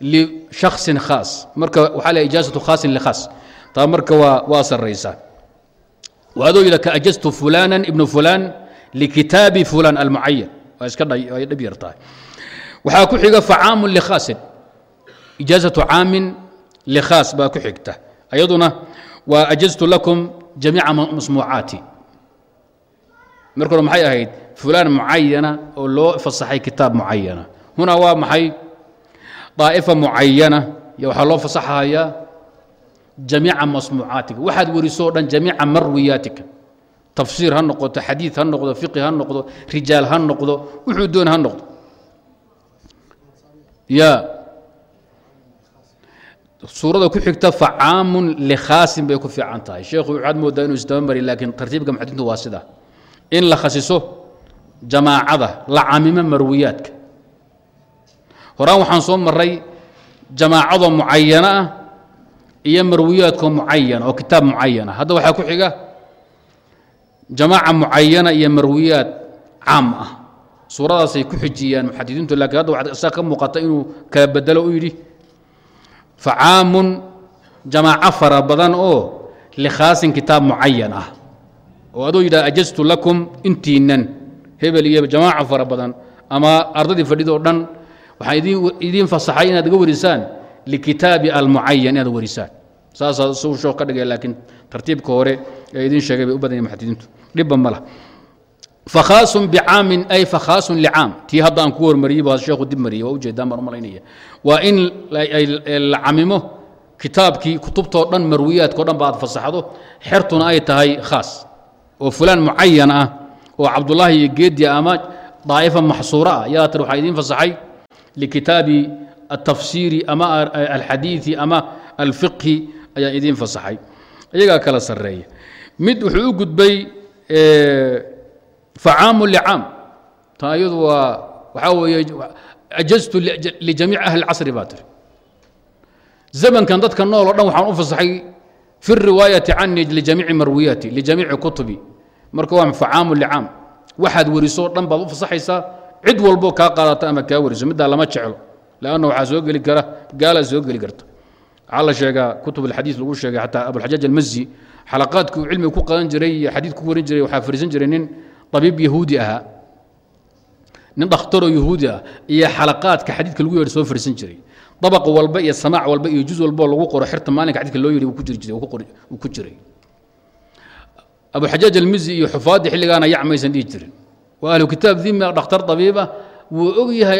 Speaker 1: lishaksin khaas marka waxaa la ijaazatu khaasin likhaas taa marka waa waa sarraysaa وadoo yidha kaأjزtu فulاna ibn fulan likitaabi fulan almucayan waa iska ay dhab yar tahay waxaa ku xiga facaamu likhaasin ijaazaةu caamin likhaas baa ku xigta ayaduna waa ajaztu lakum jamiica masmuucaati marka hore maxay ahayd fulaan mucayana oo loo fasaxay kitaab mucayana huna waa maxay? Daa'ifa mucayana waxaa loo fasaxayaa jamiica masmuucaatika waxaad werisoo dhan jamiica marwiyaatika. Tafsiir ha noqoto xadiid ha noqdo fiqi ha noqdo rijaal ha noqdo wuxuu doon ha noqdo. Ya suurada ku xigta facaamun likhaasin bay ku fiican tahay. Sheekhu waxaad moodaa inuu isdabamari laakiin tartiibka muxadintu waa sida in la khasiso jamaacada la camimo marwiyaadka. Horaan waxaan soo maray jamaacadoo mucayana ah iyo marwiyaadkoo mucayana oo kitaab mucayana hadda waxaa ku xiga jamaaca mucayana iyo marwiyaad caam ah. Suuradaasay ku xijiyaan muxadidiintu lakiin hadda waxaa isaa ka muuqata inuu kala bedelo u yidhi facaamun jamaaco fara badan oo likhaasin kitaab mucayan ah oo adoo yidhaha ajaztu lakum intiinan hebel iyo jamaaca fara badan ama ardadii fadhida oo dhan waxaan idiin fasaxay inaad iga warisaan likitaabi almucayan inaad warisaan. Saasaa suu shoo ka dhigay laakiin tartiibka hore ee idiin sheegay bay u badan yahin dhibba ma lah fakhaasun bicaamin ay fakhaasun licaam tii hadda aan ku hormariyey baa sheekhu dib mariyey waa ujeedaan baan u waa in la camimo kitaabkii kutubtoo dhan marwiyaadkao dhan ba fasaxdo. Xertuna ay tahay khaas oo fulaan mucayan ah oo cabdullaahi iyo geedi ama daa'ifa maxsuura ah. Yaa tir waxaa idiin fasaxay likitaabi altafsiiri ama alxadiidi ama alfiqhi ayaa idiin fasaxay. Iyagaa kala sarreeya. Mid wuxuu u gudbay facaamu licaam. Ta iyadu waa waxaa weeye ajaztu lijamiici ahli casri baa tiri. Zamankan dadka nool o dhan waxaan u fasaxay fi riwaayati cani lijamiici marwiyaati lijamiici kutubi marka waa facaamu licaam. Waxaad weriso dhan baad u fasaxaysaa cid walbo kaa qaadata ama kaa weriso middaa lama jeclo. Lanna waxaa soo geli kara gaalaa soo geli karta. Waxaa la sheegaa kutub alxadiis lagu sheegay xataa abulxajaaj almazi xalaqaadkii cilmiga ku qadan jiray iyo xadiid ku warin jiray waxaa fariisan jiray nin abiib yahuudi ahaa nin dhakhtaroo yahuudi ah iyo xalaqaadka xadiidka lagu yeedhi soo fariisan jiray. Dabaq walba iyo samaac walba iyo juz walbo lagu qoro xirta maalinka xadidka loo jiray uu ku jiray abuxajaaj almizi iyo xufaaddii xilligaana yacmaysan dhihi jirin. Waa ahlu kitaab dimi dhakhtar abiiba wuu og yahay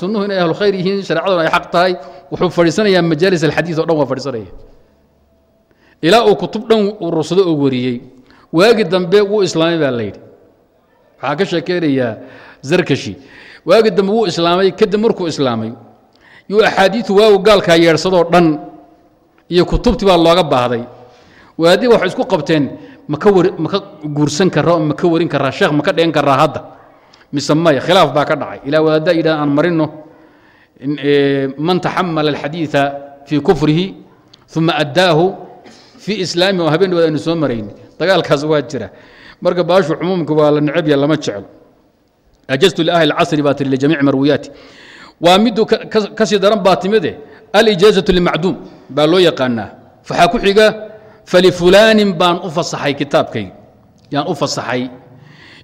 Speaker 1: sunnuhu inay ahlu khayr yihiin shareecaduna ay xaq tahay wuxuu fadhiisanayaa majaalis alxadiid o dhan waa fadhiisanaya. Ilaa uu kutub dhan urursado oo wariyey. Waagi dambe wuu islaamay baa layidhi waxaa ka sheekeynayaa zarkashi. Waagi dambe wuu islaamay kadib markuu islaamay yuu axaadiidu waagu gaalkaa yeedhsadoo dhan iyo kutubtii baa looga baahday. Waadii waxay isku qabteen maka maka guursan karaa ma ka warin karaa sheekh ma ka dhigan karaa hadda. Mise maya khilaaf baa ka dhacay. Ilaa wadaaddaa yidhaha aan marino man taxamala alxadiida fii kufrihi uma addaahu fii islaami oo habeen dhawaad aynu soo marayni. Dagaalkaas waa jira. Marka baashu cumuumka waa la necebya lama jeclo ajaztu liahli lcasri baa tiri lijamiici marwiyaati. Waa miduu ka sii daran baa timide alijaazatu limacduum baa loo yaqaanaa. Waxaa ku xiga falifulaanin baan u fasaxay kitaabkayga yaan u fasaxay.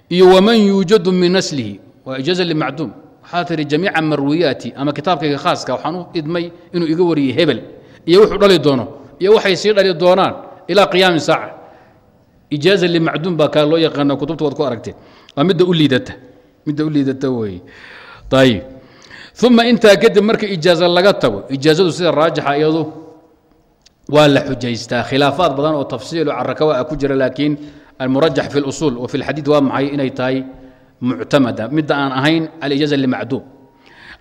Speaker 1: Iyo waman yuujadu min naslihi waa ijaaza limacduum waxaa tihi jamiica marwiyaati. Ama kitaabkayga khaaska waxaan u idmay inuu iga wariyey hebel. Iyo wuxuu dhali doono. Iyo waxay sii dhali doonaan ilaa qiyaami saaca. Ijaaza limacduum baa kaa loo yaqaana kutubta waad ku aragteen waa midda u liidata. Midda u liidata weeye ayib uma intaa kadib marka ijaaza laga tago ijaazadu sida raajixa iyadu waa la xujaystaa. Khilaafaad badan oo tafsiilo carakawa ku jira laakiin almurajax fi اlusuul wa fi اlxadiid waa maxay inay tahay muctamada. Midda aan ahayn alijaaza limacduum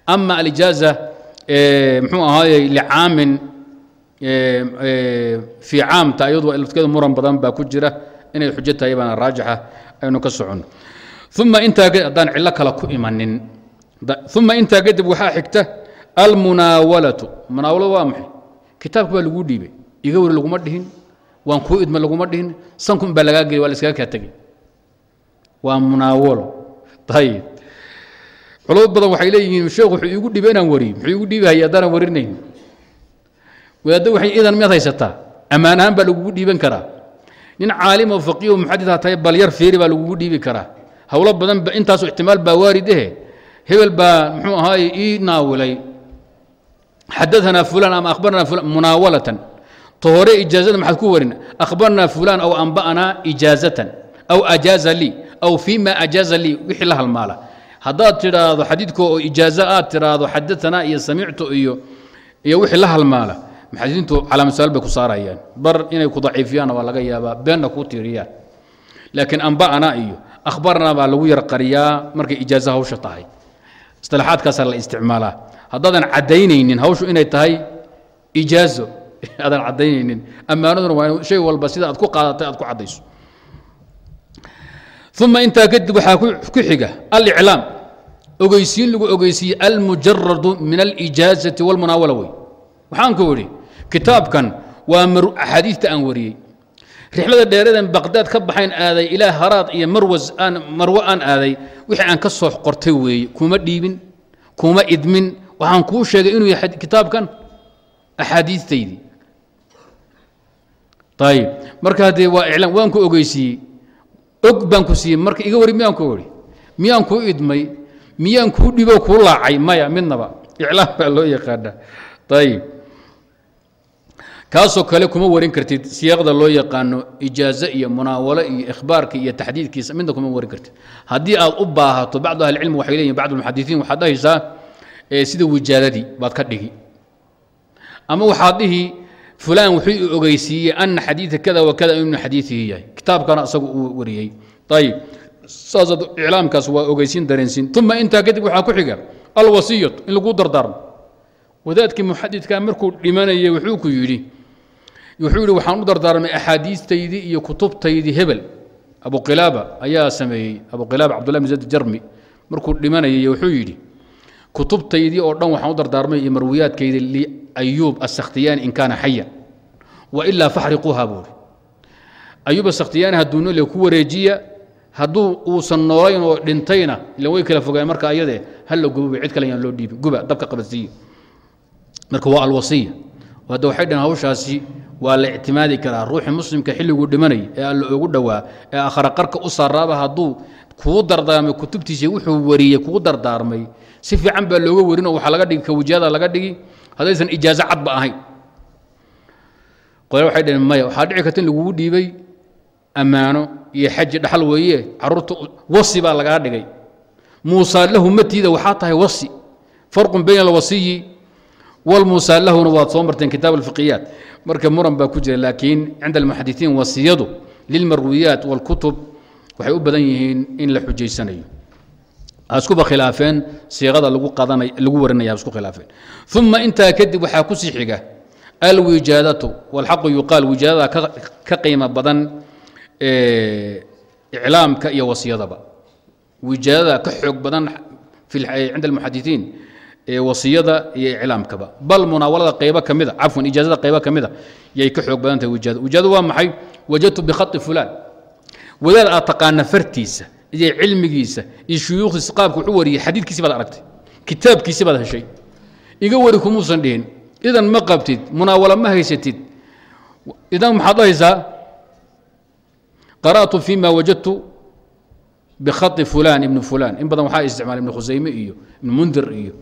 Speaker 1: ama alijaaza mxuu ahaayey licaamin fii caamta iyadu lafkeedu muran badan baa ku jira. Inay xujo tahay baana raajixa aynu ka soconno uma intaa haddaan cillo kale ku imanin. Uma intaa kadib waxaa xigta almunaawalatu. Munaawaladu waa maxay? Kitaabka baa laguu dhiibay iga wari laguma dhihin waan kuu idma laguma dhihin sankun baa lagaa geli waa la iskaga kaa tegey. Waa munaawalo ayib culamo badan waxay leeyihiin sheekhu wuxuu iigu dhiibay inaan wariyo muxuu iigu dhiibahaya haddaanan warinayn wadaadda waxay idan miyaad haysataa? Ammaan ahaan baa lagugu dhiiban karaa. Nin caalim oo faqiih oo muxadid ha tahay bal yar fiiri baa lagugu dhiibi karaa. Howlo badan intaasu ixtimaal baa waaridahe hebel baa muxuu ahaaye ii naawilay. Xadaanaa fulan ama akhbarnaa fulan munaawalatan ta hore ijaazada maxaad ku warin akhbarnaa fulan aw anba'anaa ijaazatan. Aw ajaaza lii aw fima ajaaza lii wixii la halmaala. Haddaad tidhaahdo xadiidka oo ijaazo aad tidhaahdo xadaanaa iyo samictu iyo iyo wixii la halmaala. Muxadidiintu calaamasaal bay ku saarayaan. Bar inay ku daciifiyaanna waa laga yaabaa beenna kuu tiiriyaan. Laakiin anba'anaa iyo akhbarnaa baa lagu yar qariyaa markay ijaazo hawsha tahay. Isilaaadkaasaa la isticmaalaa. Haddaadan caddaynaynin hawshu inay tahay ijaazo aadan caddaynaynin. Ammaanaduna waa shay walba sida aad ku qaadatay aad ku caddayso. Uma intaa kadib waxaa ku xiga aliclaam ogeysiin lagu ogeysiiyey almujaradu min alijaazati walmunaawala wey waxaan ku idhi kitaabkan waa axaadiista aan wariyey. Rixlada dheeradan baqdaad ka baxayn aaday ilaa haraad iyo marwas aan marwo aan aaday wixii aan ka soo qortay weeye. Kuma dhiibin kuma idmin. Waxaan kuu sheegay inuu yahay kitaabkan axaadiistaydii ayib marka haddee waa iclaam waan ku ogeysiiyey. Og baan ku siiyey. Marka iga wari miyaan ku idhi miyaan kuu idmay? Miyaan kuu dhibo kuu laacay? Maya midnaba. Iclaam baa loo yaqaanaa. Ayib kaasoo kale kuma warin kartid. Siyaaqda loo yaqaano ijaaze iyo munaawalo iyo ikhbaarka iyo taxdiidkiisa midna kuma warin kartid. Haddii aad u baahato bacdu ahlicilmi waxay leeyihiin bacdu lmuxadisiin waxaad dhahaysaa sida wijaadadii baad ka dhigi. Ama waxaad dhihi fulaan wuxuu ogeysiiyey ana xadiida kada wa kada inuu xadiiihi yahay. Kitaabkana isagu uu wariyey. Ayib saasaad iclaamkaas waa ogeysiin dareensiin. Uma intaa kadib waxaa ku xiga alwasiyatu in laguu dardaarmo. Wadaadkii muxadidkaa markuu dhimanayay wuxuu ku yidhi wuxuu yidhi waxaan u dardaarmay axaadiistaydii iyo kutubtaydii hebel. Abu qilaaba ayaa sameeyey abu qilaaba cabdullah bin zayd jarmi markuu dhimanayay wuxuu yidhi kutubtaydii oo dhan waxaan u dardaarmay iyo marwiyaadkaydii liayuub asakhtiyaani in kaana xayan wa ilaa faxriquuha buuri ayuub asakhtiyaani hadduu noole ku wareejiya hadduu uusan noolayn oo dhintayna ilan way kala fogaan marka ayadee halla guboba cid kale yaan loo dhiibin guba dabka qabadsiiya marka waa alwasiya. Hadda waxay dhaheen hawshaasi waa la ictimaadi karaa. Ruuxii muslimka xilliguu dhimanay ee alla ugu dhowaa ee akhra qarka u saaraaba hadduu kuu dardaarmay kutubtiisa wuxuu wariyey kuu dardaarmay si fiican baa looga warinoo waxaa laga dhigi kawijaada laga dhigi haddaysan ijaazo cadba ahayn. Qole waxay dhaheen maya waxaa dhici karta in lagugu dhiibay ammaano iyo xaji dhaxal weeye. Caruurta wasi baa lagaa dhigay. Muusaa lahu matiida waxaa tahay wasi. Farqun bayna alwasiyi walmuusaa lahuna waad soo marteen kitaab alfiqiyaat. Marka muran baa ku jira laakiin cinda almuxadisiin wasiyadu lilmarwiyaat walkutub waxay u badan yihiin in la xujaysanayo haskuba khilaafeen siiqada lagu warinaya hasku khilaafeen. Uma intaa kadib waxaa ku sii xiga alwijaadatu walxaqu yuqaal wijaadada ka qiimo badan iclaamka iyo wasiyadaba. Wijaadada ka xoog badan cinda almuxadisiin wasiyada iyo iclaamkaba. Bal munaawalada qaybo ka mida cafwan ijaazada qaybo ka mida yay ka xoog badan tahay wijaadada wijaadadu waa maxay? Wajadtu bikhati fulaan. Wadaad aad taqaana fartiisa iyo cilmigiisa iyo shuyuukhdiisa qaabka wuxuu wariyey xadiidkiisi baad aragtay kitaabkiisi baad heshay. Iga wari kumuusan dhihin. Idan ma qabtid munaawalo ma haysatid. Idan maxaad dhahaysaa qara'tu fima wajadtu bikhati fulaan ibni fulaan. In badan waxaa isticmaala ibnu khusayme iyo ibnu mundir iyo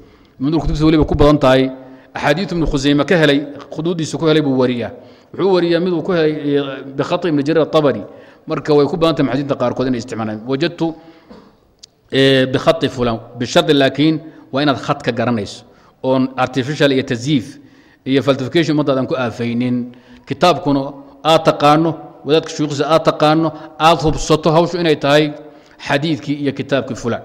Speaker 1: mundir kutubtiisa weliba ku badan tahay. Axaadiidu ibnu khusayme ka helay khuduudiisa ku helay buu wariyaa. Wuxuu wariyaa miduu ku helay bikhati ibni jarir atabari marka way ku badan tahay maxadiinta qaarkood inay isticmaalaan. Wajadtu bikhati fulaan bishardi laakiin waa inaad khadka garanayso oon artificial iyo tasyiif iyo falsification ummaddaadaan ku aafaynin. Kitaabkuna aad taqaano wadaadka shuyuukhdiisa aad taqaano aad hubsato hawshu inay tahay xadiidkii iyo kitaabkii fulaan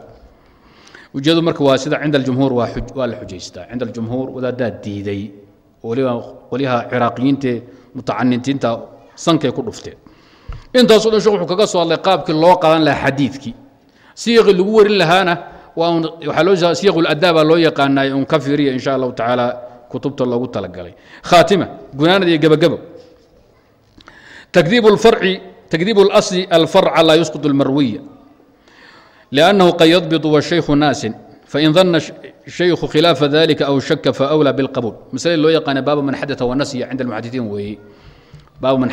Speaker 1: ujeedu marka waa sida cinda aljumhuur waa la xujaystaa. Cinda aljumhuur wadaaddaa diiday. Waliba qolyaha ciraaqiyiintae mutacanintiinta sankay ku dhufteen intaaso dhan shekh wuxuu kaga soo hadlay qaabkii loo qadan lahaa xadiidkii siiqii lagu warin lahaana waxaa loo siiq uladaa baa loo yaqaanay un ka fiiriya insha allahu tacaala kutubta loogu talagalay khaatima gunaanad iyo gebagabo takdiib اlfarci تكذيب الأصل الفرع لا يسقط المروية لأنه قد يضبط والشيخ ناس فإن ظن الشيخ خلاف ذلك أو شك فأولى بالقبول مثلا لو يقان باب من حدث ونسي عند المحدثين وهي باب من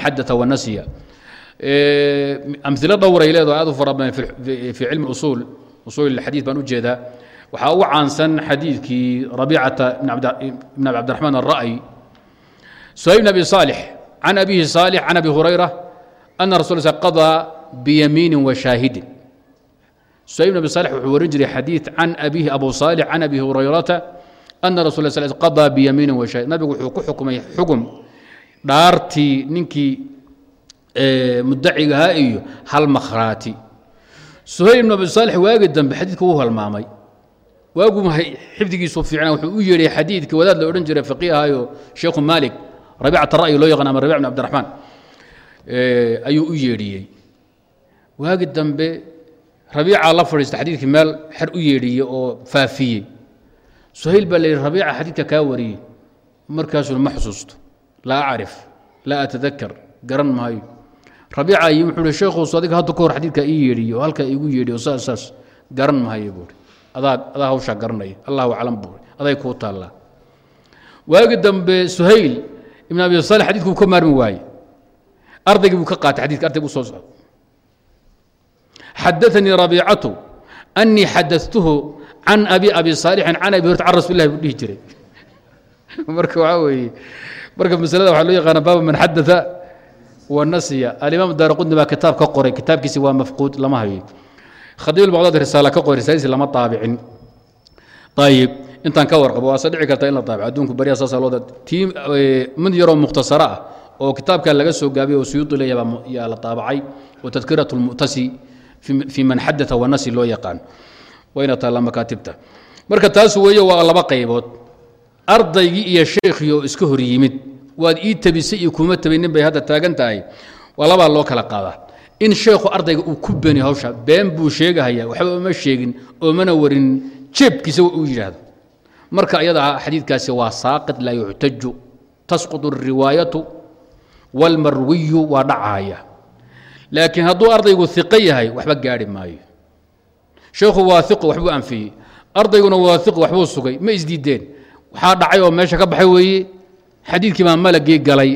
Speaker 1: amilo dhowray leedo aad u fara badan fii cilmi usuul usuul xadiid baan u jeedaa waxaa ugu caansan xadiidkii rabiicata ibn abi cabdiraxmaan alra'y suhayl bn abi saalix can abihi saalix can abi hurayra ana rasul sa qadaa biyamiinin wa shaahidin. Suhayl bn abi saalix wuxuu warin jiray xadiid can abihi abu saalix can abi hurayrata ana rasul qadaa biyamiinin wa shaahid nabigu wuxuu ku xukumay xugum dhaartii ninkii mudacigaha iyo hal makhraati suhayl ibn abi saalix waagi dambe xadiidka wuu halmaamay. Waagu xifdigiisu fiicna wuxuu u yeedhay xadiidkii wadaad la odhan jiray faqiihayo sheekhu maalik rabicat ra'y loo yaqaan ama rabic bn abdiraxmaan ayuu u yeedhiyey. Waagi dambe rabiica la fadhiista xadiidkii meel xer u yeedhiyey oo faafiyey. Suhayl baa la yidhi rabiica xadiidka kaa wariyey markaasuna ma xusuusto. Laa acrif laa atadakar garan maayo rabiica iyo wuxuu hi sheekhuus adiga hadda ka hor xadiidkaa ii yeedhiyo halkaa iigu yeedhiyo saas saas garan maayo buuri adaa adaa hawshaa garanaya allahu aclam buuri aday kuu taallaa waagi dambe suhayl ibn abi saalix xadidkuu ka maarmi waaye. Ardaygii buu ka qaatay xadidka arday buu soo socdo. Xadaanii rabiicatu anii xadatuhu can abi abi saalixin can abi hurta can rasulilah buu dhihi jiray. Marka waxaa weeye marka masalada waxaa loo yaqaana baaba man xadaa wa nasiya. Alimaam daara baa kitaab ka qoray. Kitaabkiisi waa mafquud lama hayo. Khadiib baqdaad risaala ka qoray risaaladiisi lama taabicin. Ayib intaan ka warqabo waase dhici karta in la taabico. Adduunku baryaa saasaa loo tii mid yaroo mukhtasaro ah oo kitaabka laga soo gaabiyay oo suyuudi leeyaha yaa la taabacay oo tadkiratu lmu'tasi fi man xadaa wa nasi loo yaqaan. Wayna taalla makaatibta. Marka taas weeye waa laba qaybood. Ardaygii iyo sheekhii oo iska hor yimid waad ii tabisay iyo kuma tabaynin bay hadda taagan tahay waa labaa loo kala qaadaa in sheekhu ardayga uu ku beni hawsha been buu sheegahaya waxba uma sheegin oo mana warinin jeebkiisa uu yidhaahdo. Marka ayada ah, xadiidkaasi waa saaqid laa yuxtaju tasqud اriwaayatu wاlmarwiyu waa dhacaya. Laakiin hadduu ardaygu iqo yahay waxba gaari maayo. Sheekhu waaio waxbuu anfiyey. Ardayguna waaio waxbuu sugay. Ma isdiideen. Waxaa dhacay oo meesha ka baxay weeye xadiidkii baa malagii galay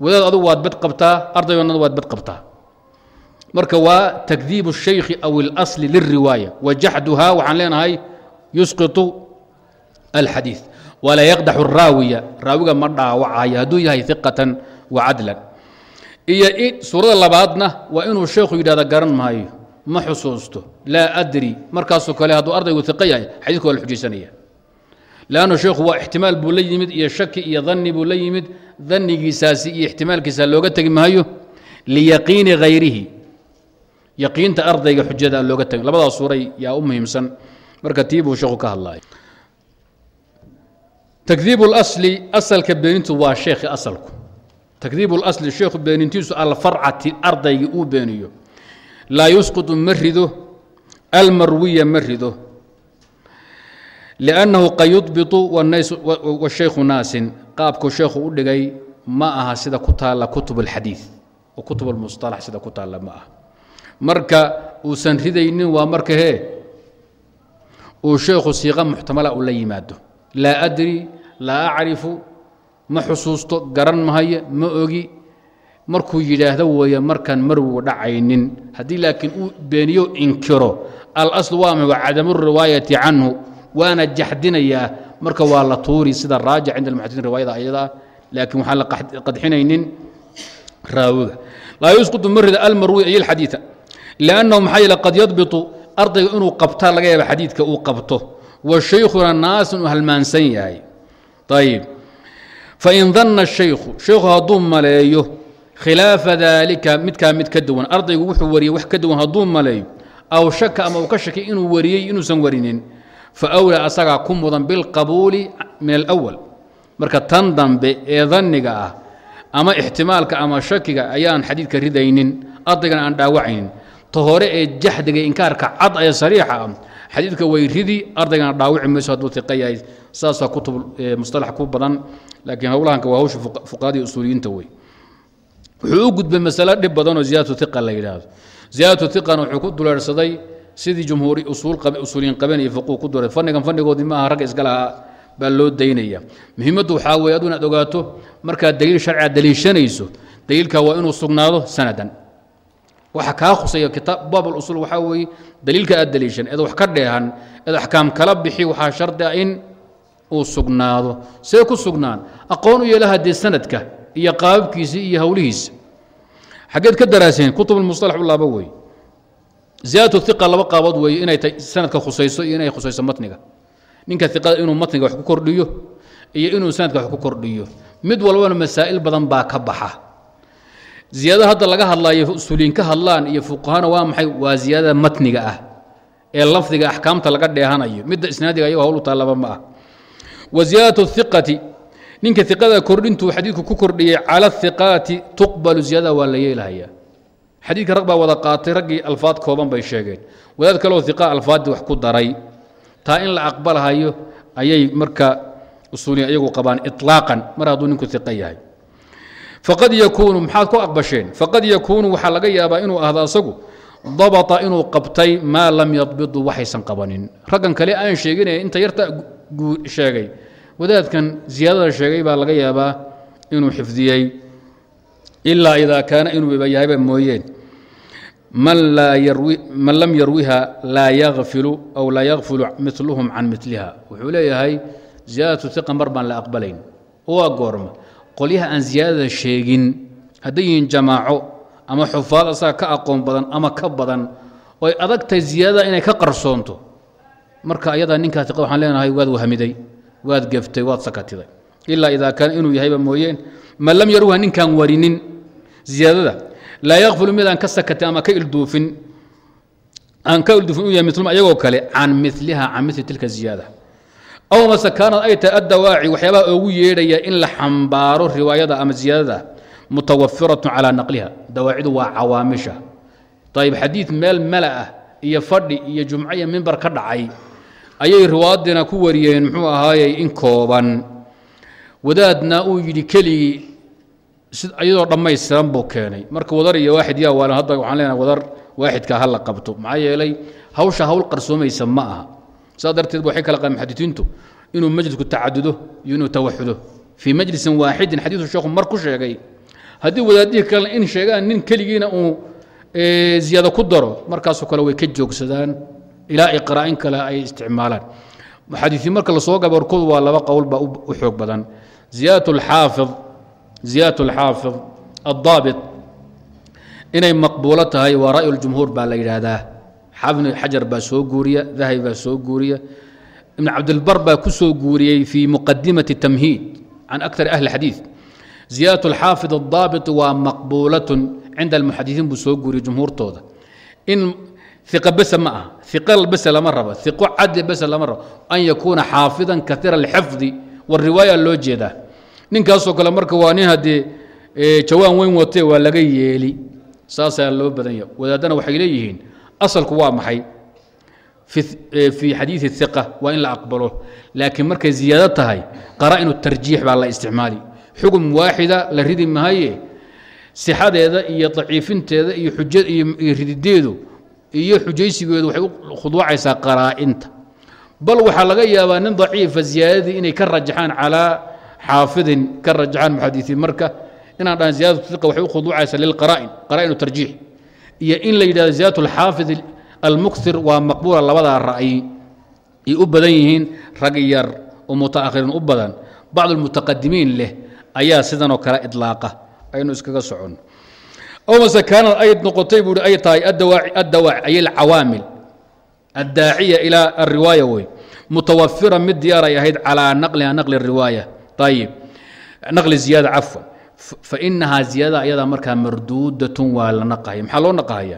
Speaker 1: wadaad adugu waad bad qabtaa ardaygona waad bad qabtaa marka waa takdiib الshaykhi aw اlasli lلriwaaya wajaxduha waxaan leenahay yusqiطu alxadiiث walaa yaqdaxu الraawiya raawiga ma dhaawacaya hadduu yahay iqatan wa cadlan iyo suurada labaadna waa inuu sheekhu yidhahda garan maayo ma xusuusto laa adri markaasoo kale hadduu ardaygu iqo yahay xadidku waa la xujaysanaya lannu sheekhu waa ixtimaal buu la yimid iyo shaki iyo dani buu la yimid danigiisaasi iyo ixtimaalkiisa looga tegi maayo liyaqiini hayrihi yaqiinta ardayga xujada looga tegi labadaas suuray yaa u muhiimsan marka tii buu sheekhu ka hadlaya takdiib اlasli asalka beenintu waa sheekhi asalku takdiib اlasli sheekhu beenintiisu alfarcati ardaygii uu beeniyo laa yusqiطu ma rido almarwiya ma rido لأnnahu qad yubiطu wالshaykhu naasin qaabku sheekhu u dhigay ma aha sida ku taala kutub اlxadiiث oo kutub اlmusطalax sida ku taalla ma aha marka uusan ridaynin waa marka hee uu sheekhu siiqa muxtamala u la yimaado laa adri laa acrifu ma xusuusto garan mahaye ma ogi markuu yidhaahdo weeye markaan marwigu dhacaynin haddii laakiin uu beeniyo inkiro alasl waa ma waa cadamu الriwaayati canhu waana jaxdinayaa marka waa la tuuri sida raajic cinda almuxadisiin riwaayada ayadaa laakiin waxaan la qadxinaynin raawiga. Laa yusqutu marida almarwi ay alxadiida liannahu maxaa yeele qad yadbitu ardayga inuu qabtaa laga yaaba xadiidka uu qabto. Wa shaykhuna naasin uu halmaansan yahay. Ayib fain danna shaykhu shaykhu hadduu maleeyo khilaafa daalika midkaa mid ka duwan. Ardaygu wuxuu wariyey wax ka duwan hadduu maleeyo aw shaka ama uu ka shakay inuu wariyey inuusan warinin faawlaa asagaa ku mudan bilqabuuli min alأwal marka tan dambe ee danniga ah ama ixtimaalka ama shakiga ayaan xadiidka ridaynin ardaygana aan dhaawacaynin ta hore ee jaxdiga inkaarka cad ee sariixa ah xadiidka way ridi ardaygana dhaawici mayso hadduu iqa saasaa kutub musطalax ku badan laakiin howlahanka waa hawsha fuqahadii usuuliyiinta wey wuxuu u gudbay masalo dhib badanoo ziyaadatu iqa la yidhaahdo ziyaadatu iqana wuxuu ku duleersaday sidii jumhuuri usuuliyiin qabeen iyo fuquuq ku duray. Fannigan fannigoodii ma aha ragga iska lahaa baa loo daynaya. Muhiimaddu waxaa weeye adu inaad ogaato markaad daliil sharciga daliishanayso daliilka waa inuu sugnaado sanadan. Waxa kaa khusaya kitaab baab alusul waxaa weeye daliilka aad daliishan eed wax ka dheehan eed axkaam kala bixi waxaa shardi ah in uu sugnaado. See ku sugnaan aqoon u yeelaha dee sanadka iyo qaababkiisa iyo howlihiisa xaggeed ka daraaseen kutub almusalax u laaba weeye ziyaadatu iqa laba qaabood weeye inay tay sanadka khusayso iyo inay khusayso matniga ninka iqada inuu matniga wax ku kordhiyo iyo inuu sanadka wax ku kordhiyo mid walbana masaa'il badan baa ka baxa ziyaadada hadda laga hadlaayo usuuliyiin ka hadlaan iyo fuqahana waa maxay waa ziyaadada matniga ah ee lafdiga axkaamta laga dheehanayo midda isnaadiga ayago howlu taallaba ma ah wa ziyaadatu iqati ninka iqada kordhintuu xadiidku ku kordhiyey cala iqaati tuqbalu ziyadada waa la yeelhayaa xadiidka rag baa wada qaatay raggii alfaad kooban bay sheegeen. Wadaad kaleo iqa alfaaddii wax ku daray. Taa in la aqbalhayo ayay marka usuuliyin ayagu qabaan iطlaaqan mar hadduu ninku iqa yahay. Faqad yakuunu maxaad ku aqbasheen? Faqad yakuunu waxaa laga yaabaa inuu ahdo asagu dabata inuu qabtay maa lam yadbidu waxaysan qabanin. Raggan kale aan sheeginaya inta yarta sheegay. Wadaadkan ziyaadada sheegay baa laga yaabaa inuu xifdiyey ilaa idaa kaana inuu yahayba mooyeen man lam yarwiha laa yakfilu aw laa yakfilu miluhum can miliha wuxuu leeyahay ziyaadatu iqa mar baan la aqbalayn waa goorma qolyaha aan ziyaadada sheegin hadday yihiin jamaaco ama xufaad asaga ka aqoon badan ama ka badan oy adag tahay ziyaadada inay ka qarsoonto marka ayadaa ninkaas iqa waxaan leenahay waad wahmiday waad geftay waad sakatiday ilaa idaa kaana inuu yahayba mooyeen. Man lam yarwiha ninkaan warinin. Ziyaadada. Laa yakfilu mid aan ka sakatay ama ka ilduufin. Aan ka ilduufin u yahay milma iyagoo kale can miliha can mili tilka ziyaada. Aw mase kaanad ay tahay addawaaci waxyaabaha oogu yeedhaya in la xambaaro riwaayada ama ziyaadada mutawafiratu calaa naqliha. Dawaacidu waa cawaamisha. Ayib xadiid meel mala ah iyo fadhi iyo jumco iyo mimbar ka dhacay ayay riwaayadina ku wariyeen muxuu ahaayey in kooban wadaadna uu yidhi keligii iyadoo dhammaystiran buu keenay. Marka wadar iyo waaxid yaa waalan hadda waxaan leenahay wadar waaxidka ha la qabto. Maxaa yeelay hawsha hawl qarsoomaysa ma aha. Saas darteed waxay kala qaban muxadisiintu inuu majlisku tacadudo iyo inuu tawaxudo fii majlisin waaxidin xadiisu sheekhu mar ku sheegay haddii wadaadihii kalena in sheegaan nin keligiina uu ziyaado ku daro markaasoo kale way ka joogsadaan. Ilaa iqraa'in kale ay isticmaalaan. Xadiiii marka la soo gaba warkoodu waa laba qowl baa u xoog badan ziyaadة اlxaafid ziyaadaة اlxaafid الضaabit inay maqbuulo tahay waa ra'y اljumhuur baa la yidhaahdaa xaafid ibn xajar baa soo guuriya dahabi baa soo guuriya ibn cabdilbar baa ku soo guuriyey fii muqadimaةi tamhiid can akar ahli xadiiث ziyaadaة اlxaafid الضaabit waa maqbuulaة cinda almuxadisiin buu soo guuriyey jumhuurtooda in iqa bese ma aha iqal bese lama rabo iqo cadli bese lama rabo an yakuuna xaafidan kaiira alxifdi wariwaaya loo jeedaa ninkaasoo kale marka waa nin haddee jawaan weyn watee waa laga yeeli. Saasaa loo badan yaha wadaadana waxay leeyihiin asalku waa maxay? Fii xadiidi iqa waa in la aqbalo. Laakiin markay ziyaado tahay qaraa'inu tarjiix baa la isticmaali. Xugum waaxida la ridi mahaye sixadeeda iyo daciifinteeda iyo xuja iyo ridideedu iyo xujaysigeedu waxay u khuduucaysaa qaraa'inta bal waxaa laga yaabaa nin daciifa ziyaadadii inay ka rajaxaan calaa xaafidin ka rajaxaan muxadisiin marka inaan dhahan ziyadatu iqa waxay u khuduucaysaa lilqaraa'in qaraa'in tarjiix. Iyo in la yidhahdo ziyadatu alxaafid almuktir waa maqbuula labadaa ra'yi ay u badan yihiin rag yar oo mutaakhiriin u badan. Bacdu almutaqadimiin leh ayaa sidanoo kale idlaaqa aynu iskaga soconno aw mase kaanad ay noqotay buui ay tahay addawaaci ay alcawaamil addaaciya ilaa alriwaaya wey mutawafira mid diyaaray ahayd calaa naqliha naqli riwaaya ayib naqli ziyaada cafwan fainahaa ziyaadada ayadaa markaa marduudatun waa la naqahaya maxaa loo naqahaya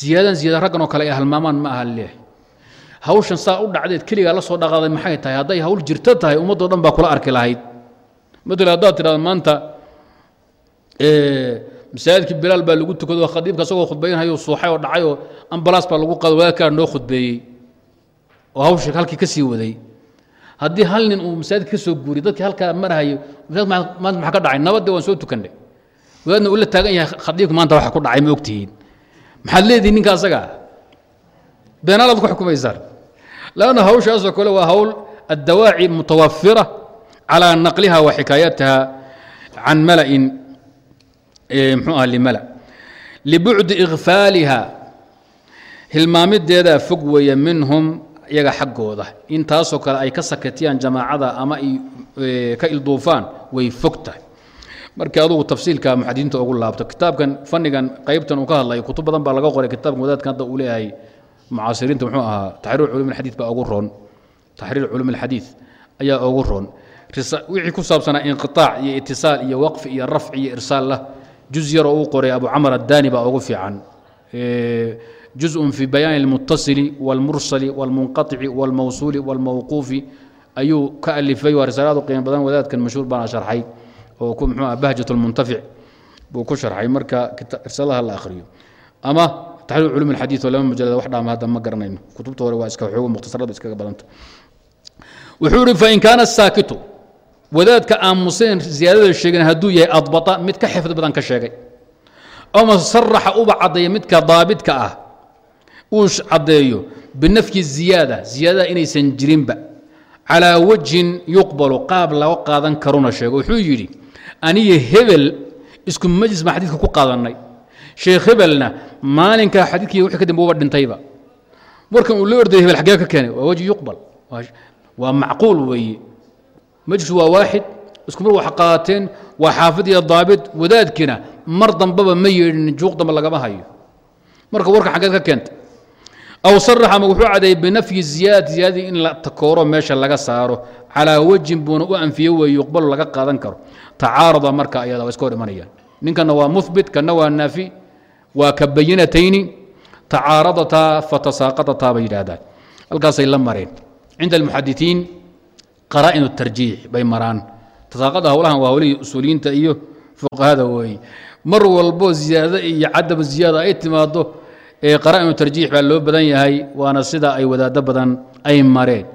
Speaker 1: ziyaadadan ziyada raggan oo kale ay halmaamaan ma aha leeh hawshan saa u dhacdeed keligaa la dhaqaaday maxay tahay hadday hawl jirto tahay ummaddoo dhan baa kula arki lahayd matala haddaad tidhahdo maanta masaajidkii bilaal baa lagu tukado khadiibka isagoo khudbaynhayo suuxay oo dhacay oo ambalaas baa lagu qaado wadaadkaa noo khudbeeyey. Oo hawsha halkii ka sii waday. Haddii hal nin uu masaajid ka soo guuriy dadkii halkaa marhayo maanta maxaa ka dhacay? Nabadde waan soo tukannay. Wadaadna uu la taagan yahay khadiibka maanta waxa ku dhacay ma ogtihiin. Maxaad leedihin ninka asaga? Beenaalaad ku xukumaysaan lanna hawshaasoo kale waa hawl addawaaci mutawafira calaa naqliha wa xikaayatiha can mala'in mxuu ah limala. Libucdi ikfaaliha hilmaamideedaa fog weeye minhum iyaga xaggooda. Intaasoo kale ay ka sakatiyaan jamaacada ama ka ilduufaan way fog tahay. Markii adugu tafsiilka muxadiinta ugu laabto kitaabkan fannigan qaybtan uu ka hadlayo kutub badan baa laga qoray kitaabkan wadaadkan hadda uu leeyahay. Mucaasiriinta muxuu ahaa taxriir culum alxadiid baa ugu roon. Taxriir culum alxadiid ayaa ugu roon. Wixii ku saabsanaa inqiطaac iyo itisaal iyo waqfi iyo rafci iyo irsaal lah juz yaroo uu qoray abu camar addaani baa ugu fiican juzء fi bayaani اlmutasili wاlmursali wاlmunqaطici wاlmawsuuli wاlmawquufi ayuu ka alifay waa risaalaad u qiimo badan wadaadkan mashhuur baana sharxay oo mxuu ah bahjaة اlmuntafic buu ku sharxay marka risaaladaha la akhriyo ama taxriir culum اlxadiid oo lama mujalada wax dhaama hadda ma garanayno kutubta hore waa iska xoogo mukhtasarada iskaga badanta wuxuu ihi fain kaana saakitu wadaadka aamuseen ziyaadada sheegen hadduu yahay adbata mid ka xifd badan ka sheegay. Ama saraxa uba caddeeya midka daabidka ah uu caddeeyo binafyi ziyaada ziyaadada inaysan jirinba calaa wajhin yuqbalu qaab laga qaadan karuna sheego wuxuu yidhi aniyo hebel isku majlis baan xadiidka ku qaadannay sheekh hebelna maalinkaa xadiidkii wixii ka uba dhintayba warkan uu la ordayay hebel xaggee ka keenay waa wejhi yuqbal. Waa macquul weeye majlisku waa waaxid isku mar wax qaateen waa xaafid iyo daabit wadaadkiina mar dambaba ma yeedhin juuq dambe lagama hayo. Marka warka xaggeed ka keentay aw sarax ama wuxuu cadeeyey binafyi ziyaadati ziyaadadii in la takooro meesha laga saaro calaa wejhin buuna u anfiye weeye yuqbalu laga qaadan karo. Tacaarada marka ayada waa iska hor imanayaan. Ninkana waa muhbit kana waa naafi waa ka bayinatayni tacaaradataa fatasaaqadataa bay yidhaahdaan. Halkaasay la mareen. Cinda almuxadiثiin qaraa'in tarjiix bay maraan. Tasaaqada hawlahan waa weli usuuliyiinta iyo fuqahada weeye mar walbo ziyaadada iyo cadaba ziyaada ay timaado qaraa'inu tarjiix baa loo badan yahay waana sida ay wadaaddo badan ay mareen.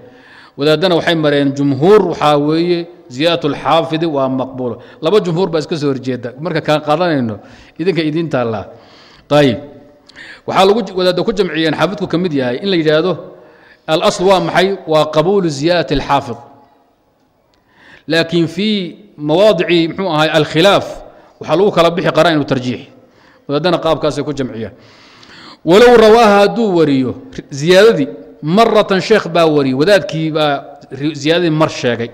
Speaker 1: Wadaaddana waxay mareen jumhuur waxaa weeye ziyaadatu alxaafidi waa maqbuulo laba jumhuur baa iska soo horjeeda. Marka kaan qaadanayno idinka idiinta allah ayib waxaa lagu wadaadda ku jamciyeen xaafidku ka mid yahay in la yidhaahdo alasl waa maxay? Waa qabuulu ziyaadati alxaafid laakiin fii mawaadici mxuu ahay alkhilaaf waxaa lagu kala bixi qaraa'inu tarjiix. Wadaadana qaabkaasay ku jamciyaan walow rawaaha hadduu wariyo ziyaadadii maratan sheekh baa wariyey wadaadkii baa ziyaadadii mar sheegay.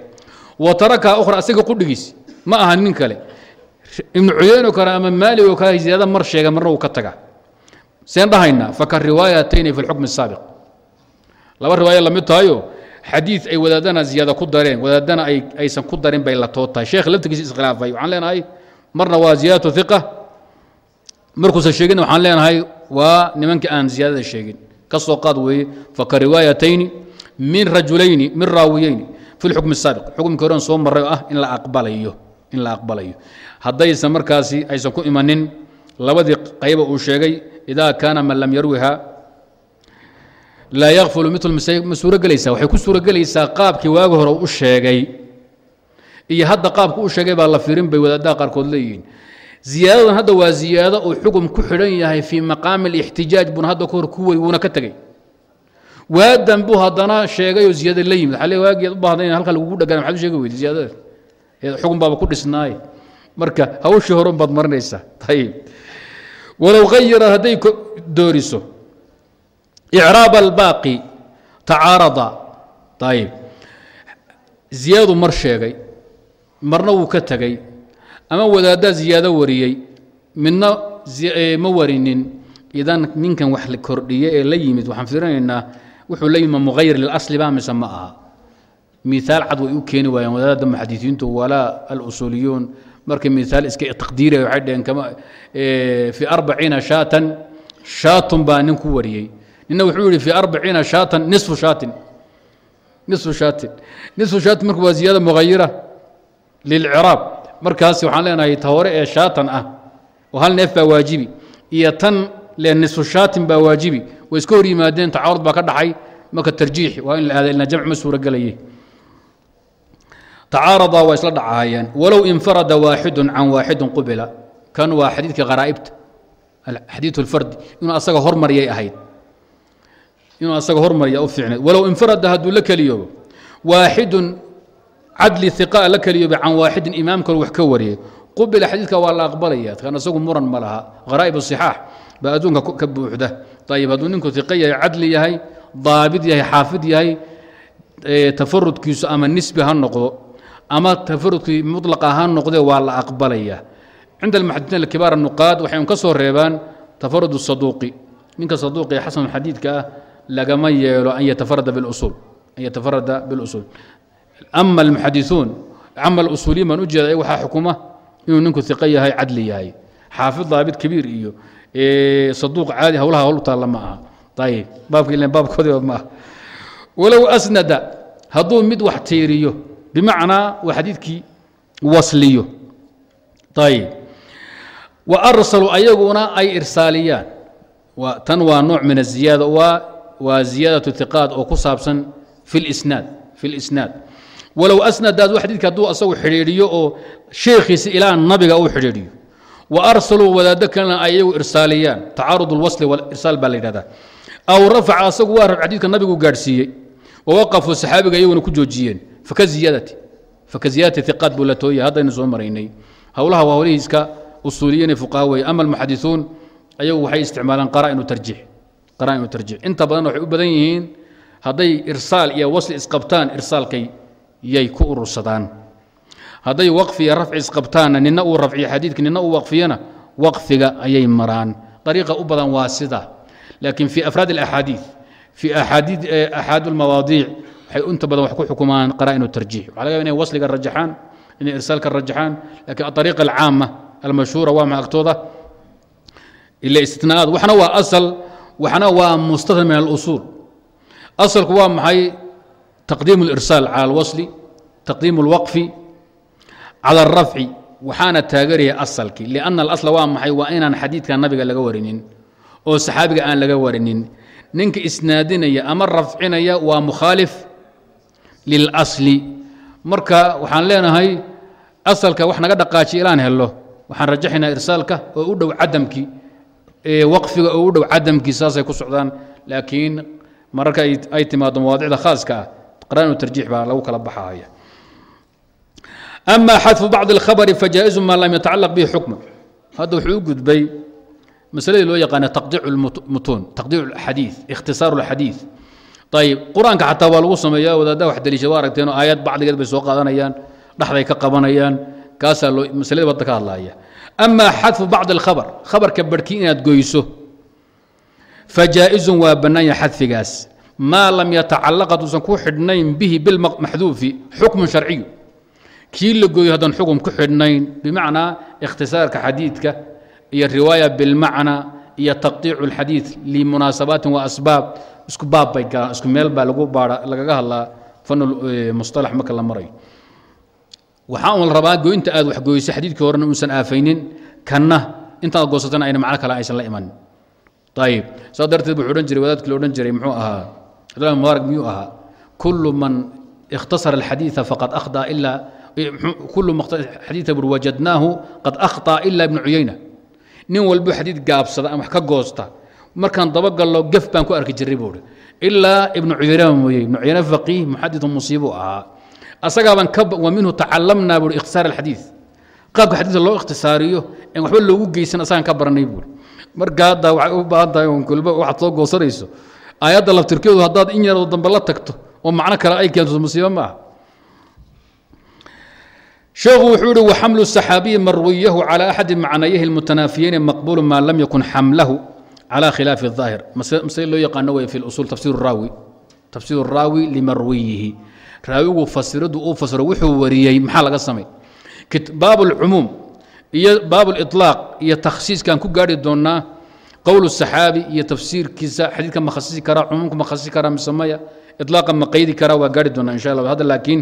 Speaker 1: Wa tarakaha ukhra asaga qudhigiis ma aha nin kale. Ibnu cuyeyno kale ama maalig oo kale ziyaada mar sheega marna uu ka taga seen dhahaynaa faka fi lxukmi الsaabiq laba riwaaya la mid tahayo xadiid ay wadaadana ziyaada ku dareen wadaadana aysan ku darin bay la too tahay sheekh laftigiisa iskhilaafay waxaan leenahay marna waa ziyaadatu hiqa markuusan sheegin waxaan leenahay waa nimanka aan ziyaadada sheegin. Ka qaad weeye faka riwaayatayni min rajulayni min raawiyeyni fi lxukmi الsaabiq xukumkii horen soo maray ah in la aqbalayo in la aqbalayo. Haddaysan markaasi aysan ku imanin labadii qayba uu sheegay idaa kaana man lam yarwiha laa yakfulu mitl ma suuro gelaysaa waxay ku suuro gelaysaa qaabkii waagi hore u sheegay. Iyo hadda qaabka u sheegay baa la firin bay wadaadaha qaarkood leeyihiin. Ziyaadadan hadda waa ziyaado uu xugum ku xidhan yahay fii maqaami اlاxtijaaj buna hadda kahor ku wey wuuna ka tegey. Waadan buu haddana sheegay oo ziyaada la yimid. Ale waagii u baahda in halka lagugu dhagan maxad u sheegi weyday ziyaadada? Xugum baaba ku dhisnaaye marka hawshii horon baad marinaysaa. Ayib walow hayara hadday dooriso icraab albaaqi tacaarada ayib ziyaadu mar sheegay marna wuu ka tegey ama wadaaddaa ziyaado wariyey midna ma warinin idan ninkan wax kordhiye ee la yimid waxaan fiirinaynaa wuxuu la yimid mughayir lilasli ba mise ma aha miaal cad way u keeni waayeen wadaadda muxadisiintu walaa alusuuliyuun markay miaal iska taqdiiraya waxay dheheen fi arbaciina shaatan shaatun baa nin ku wariyey nina wuxuu yihi fi arbaciina shaatan nisfu shaatin. Nisfu shaatin. Nisfu shaatin marka waa ziyaada mughayira lilciraab. Markaas waxaan leenahay ta ee shaatan ah oo hal neef baa waajibi iyo tan le nisfu shaatin baa waajibi. Way iska hor yimaadeen tacaarud baa ka dhaxay. Marka tarjiix waa in la jamc ma suurogelaye tacaarada waa isla dhacahayeen walow infarada waaxidu can waaxidin qubila. Kan waa xadiidka kharaa'ibta xadiiث اlfardi inuu asaga hormaryay ahayd inuu asaga hormariya u fiicnayd walow infarada hadduu la keliyoobo waaxidun cadli iqaa la keliyooba can waaxidin imaam kalo wax ka wariyey qubila xadiidka waa la aqbalaya. Kan isagu muran ma laha. Haraa'ib sixaax baa adduunka ka buuxda. Ayib hadduu ninku iqa yahay cadli yahay daabid yahay xaafid yahay tafarudkiisu ama nisbi ha noqdo ama tafarudkii mulaqa ha noqdee waa la aqbalaya. Cinda almuxadiiin akibaar nuqaad waxay un ka soo reebaan tafarud saduuqi. Ninka saduuqi ee xasan xadiidka ah lagama yeelo an yatafarada bilusul ama almuxadisuun ama alusuuliyin baan u jeeda waxaa xukuma inuu ninku iqo yahay cadli yahay. Xaafid daabid kabiir iyo saduuq caadi howlaha howl taalla ma aha. Ayib baabka ilan baabkoodiba ma walow asnada hadduu mid wax tiiriyo bimacnaa waa xadiidkii wasliyo. Ayib wa arsalu ayaguna ay irsaaliyaan. Tan waa nooc min aziyaada waa ziyaadaة iqaad oo ku saabsan fi lisnaad fi lisnaad walow asnadaad xadiidka hadduu asagu xidhiidhiyo oo sheekhiisa ilaa nabiga uu xidhiidhiyo. Wa arsaluu wadaaddo kalena ay iyagu irsaaliyaan tacaarud اlwasli walirsaal baa la yidhahdaa. Aw rafaca asagu waa xadiidka nabigu gaadhsiiyey wawaqafuu saxaabiga iyaguna ku joojiyeen. Faka ziyaadati iqaad buu la tooyay haddaynu soo maraynay. Howlaha waa howlihii iska usuuliyiin fuqaha weeye. Ama almuxadisuun ayagu waxay isticmaalaan qaraa'inu tarjiix qaraa'inu tarjiix inta badan waxay u badan yihiin hadday irsaal iyo wasli isqabtaan irsaalkay yay ku urursadaan. Hadday waqfi iyo rafci isqabtaanna nina uu rafciyo xadiidka nina uu waqfiyana waqfiga ayay maraan. Dariiqa u badan waa sida. Laakiin fi afraad alaxaadiid fi axaadiid axaad almawaadiic waxay inta badan wax ku xukumaan qaraa'inu tarjiix waxaa laga inay wasliga rajaxaan inay irsaalka rajaxaan laakiin aariiqa alcaama almashhuura waa ma agtooda ila istinaa'aad waxna waa asal waxna waa mustathna min alusuul. Asalku waa maxay? Taqdiimu alirsaal cala alwasli taqdiimu alwaqfi cala alrafci waxaana taageeraya asalkii. Lianna alasla waa maxay? Waa inaan xadiidka nabiga laga warinin oo saxaabiga aan laga warinin. Ninka isnaadinaya ama rafcinaya waa mukhaalif lilasli. Marka waxaan leenahay asalka wax naga dhaqaajiya ilaan helo waxaan rajaxaynaa irsaalka oo u dhow cadamkii waqfiga oo u dhow cadamkii saasay ku socdaan laakiin mararka ay timaado mawaadicda khaaska ah qaraanu tarjiix baa lagu kala baxaya ama xadfu bacdi اlkhabri fajaa'izu ma lam yatacalaq bihi xukma hadda wuxuu u gudbay masaladii loo yaqaana taqdiic mutuun taqdiic xadiid ikhtisaaru اlxadiid ayib qur'aanka xataa waa lagu sameeya wadaadda wax daliisha waa aragteen oo aayad bacdigeed bay soo qaadanayaan dhexday ka qabanayaan kaasaa masalada badda ka hadlaya ama xadfu bacdi اlkhabr khabarka barhkii inaad goyso fajaa'izun waa bannaan yahay xadfigaas maa lam yatacalaq haduusan ku xidhnayn bihi bilmaxduufi xukmun sharciyu kii la gooyo haddaan xukum ku xidhnayn bimacnaa ikhtisaarka xadiidka iyo riwaaya bilmacna iyo taqdiicu اlxadiid limunaasabaatin wa asbaab isku baab bay galaan isku meel baa lagaga hadlaa fanul mustalax marka la marayo waxaa un rabaa goynta aad wax goyso xadiidkii horena uusan aafaynin. Kanna intaad goosatana ayna macno kale aysan la imanin ayib saa darteed wuxuu odhan jiray wadaadkii la odhan jiray muxuu ahaa cabdullahi mubaarak miyuu ahaa? Kullu man ikhtasara alxadiida faqad akhdaa ilaa kullu xadiida bur wajadnaahu qad akhطaa ila ibnu cuyayna nin walbo xadiid gaabsada ama wax ka goosta markaan dabagallo gef baan ku arki jiray buuhi ilaa ibnu cuyayna mooye ibnu cuyayna faqiih muxadidu musiibu ahaa asagaabaan ka wa minhu tacalamnaa buui ikhtisaar alxadiid qaabka xadiidka loo ikhtisaariyo en waxba loogu geysan asagaan ka baranay buuri marka hadda waxay u baahan tahay un kulba waxaad soo goosanayso aayadda laftirkeedu haddaad in yaroo dambe la tagto oo macno kale ay keento musiibo ma aha sheekhu wuxuu yihi waxamlu saxaabiyi marwiyahu calى axadi macnayahi اlmutanaafiyeyn maqbulu ma lam yakun xamlahu calى khilaafi الظaahir masale loo yaqaano wey fi usul tafsir raawi tafsir الraawi limarwiyihi raawigu fasiradu uu fasiro wuxuu wariyey maxaa laga samay baab اlcumuum iyo baab اliطlaaq iyo takhsiiskaan ku gaari doonaa qowl الsaxaabi iyo tafsiirkiisa xadiidka ma khasisi karaa cumuumka ma khasisi karaa misamaya iطlaaqa ma qaydi karaa waa gaari doonaa insha allah hadda laakiin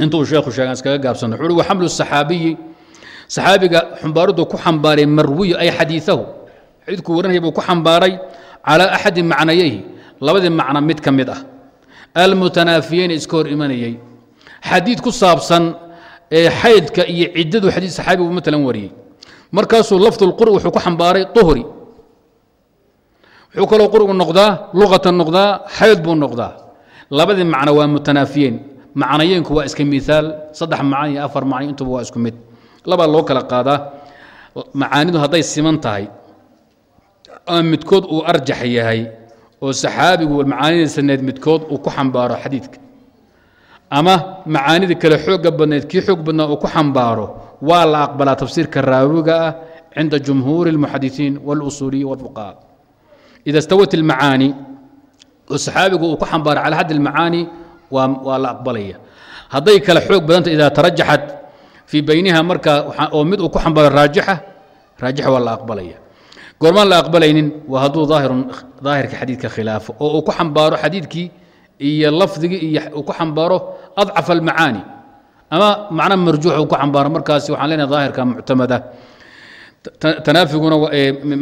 Speaker 1: intuu sheekhu sheegan iskaga gaabsano wuxuu uhi wa xamlu saxaabiyi saxaabiga xumbaaraduu ku xambaaray marwiyu ay xadiiahu xadiidkuu warinaya buu ku xambaaray calaa axadi macnayayhi labadii macno mid ka mid ah almutanaafiyeyn iska hor imanayey xadiid ku saabsan xaydka iyo ciddadu xadiid saxaabigu matalan wariyey. Markaasuu lafdulqur'i wuxuu ku xambaaray uhri wuxuu kaloo qur'igu noqdaa luqatan noqdaa xayd buu noqdaa. Labadii macno waa mutanaafiyeyn macnayeenku waa iska miaal saddex macno iyo afar macno intuba waa isku mid. Labaa loo kala qaadaa. Macaanidu hadday siman tahay midkood uu arjax yahay oo saxaabigu macaanida saneed midkood uu ku xambaaro xadiidka ama macaanida kale xooga badnayd kii xoog badnaa uu ku xambaaro waa la aqbalaa tafsiirka raawiga ah cinda jumhuuri اlmuxadisiin wاlusuuliyi wاlfuqaha ida stawat اlmacaani oo saxaabigu uu ku xambaaro cala xad اlmacaani waa la aqbalaya hadday kale xoog badanta idaa tarajaxat fii bayniha markaa oo mid uu ku xambaaro raajixa raajixa waa la aqbalaya goormaan la aqbalaynin waa hadduu daahirun daahirka xadiidka khilaafo oo uu ku xambaaro xadiidkii iyo lafdigii iyo uu ku xambaaro adcafa almacaani ama macna marjuux uu ku xambaaro markaasi waxaan leenahay daahirka muctamada tanaafiguna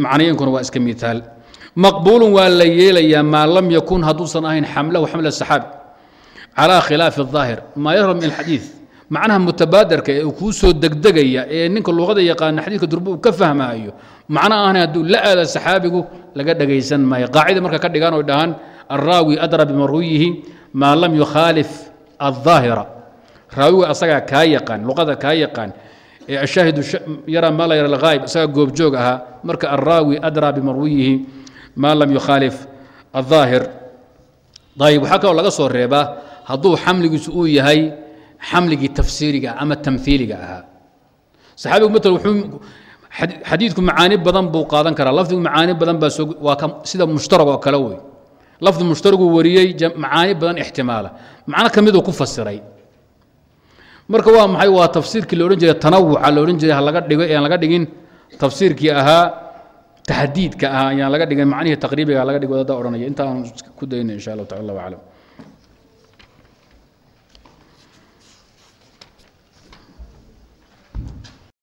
Speaker 1: macnayeenkuna waa iska miaal maqbuulun waa la yeelayaa maa lam yakun hadduusan ahayn xamlahu xamla saxaabi calى khilaafi الظaahir maa yahra min اxadiiث macnaha mutabaadarka ee kuu soo degdegaya ee ninka luqada yaqaana xadiidka durba uu ka fahmaayo macno ahna hadduu la aada saxaabigu laga dhagaysan maayo. Qaacida marka ka dhigaan oy dhahaan alraawi adra bimaruyihi maa lam yukhaalif alظaahira raawiga asagaa kaa yaqaan luqada kaa yaqaan ee ashaahidu yara maa la yara alghaayib asagaa goobjoog ahaa marka alraawi adra bimarwiyihi maa lam yukhaalif alظaahir ayib waxaa kaloo laga soo reebaa hadduu xamligiisu uu yahay xamligii tafsiiriga ama tamhiiliga ahaa. Saxaabigu matal wuxuu xadiidku macaani badan buu qaadan karaa. Lafdigu macaani badan baa sida mushtarag oo kale wey. Lafdi mushtaraguu wariyey macaani badan ixtimaala. Macno ka ku fasiray. Marka waa maxay? Waa tafsiirkii la odhan jiray tanawuca la odhan jiray ha laga dhigo aan laga dhigin. Tafsiirkii ahaa taxdiidka ahaa ayaan laga dhigin. Macnihii taqriibiga laga dhigo waddada odhanaya. Inta ku dayna insha allahu tacala allahu aclam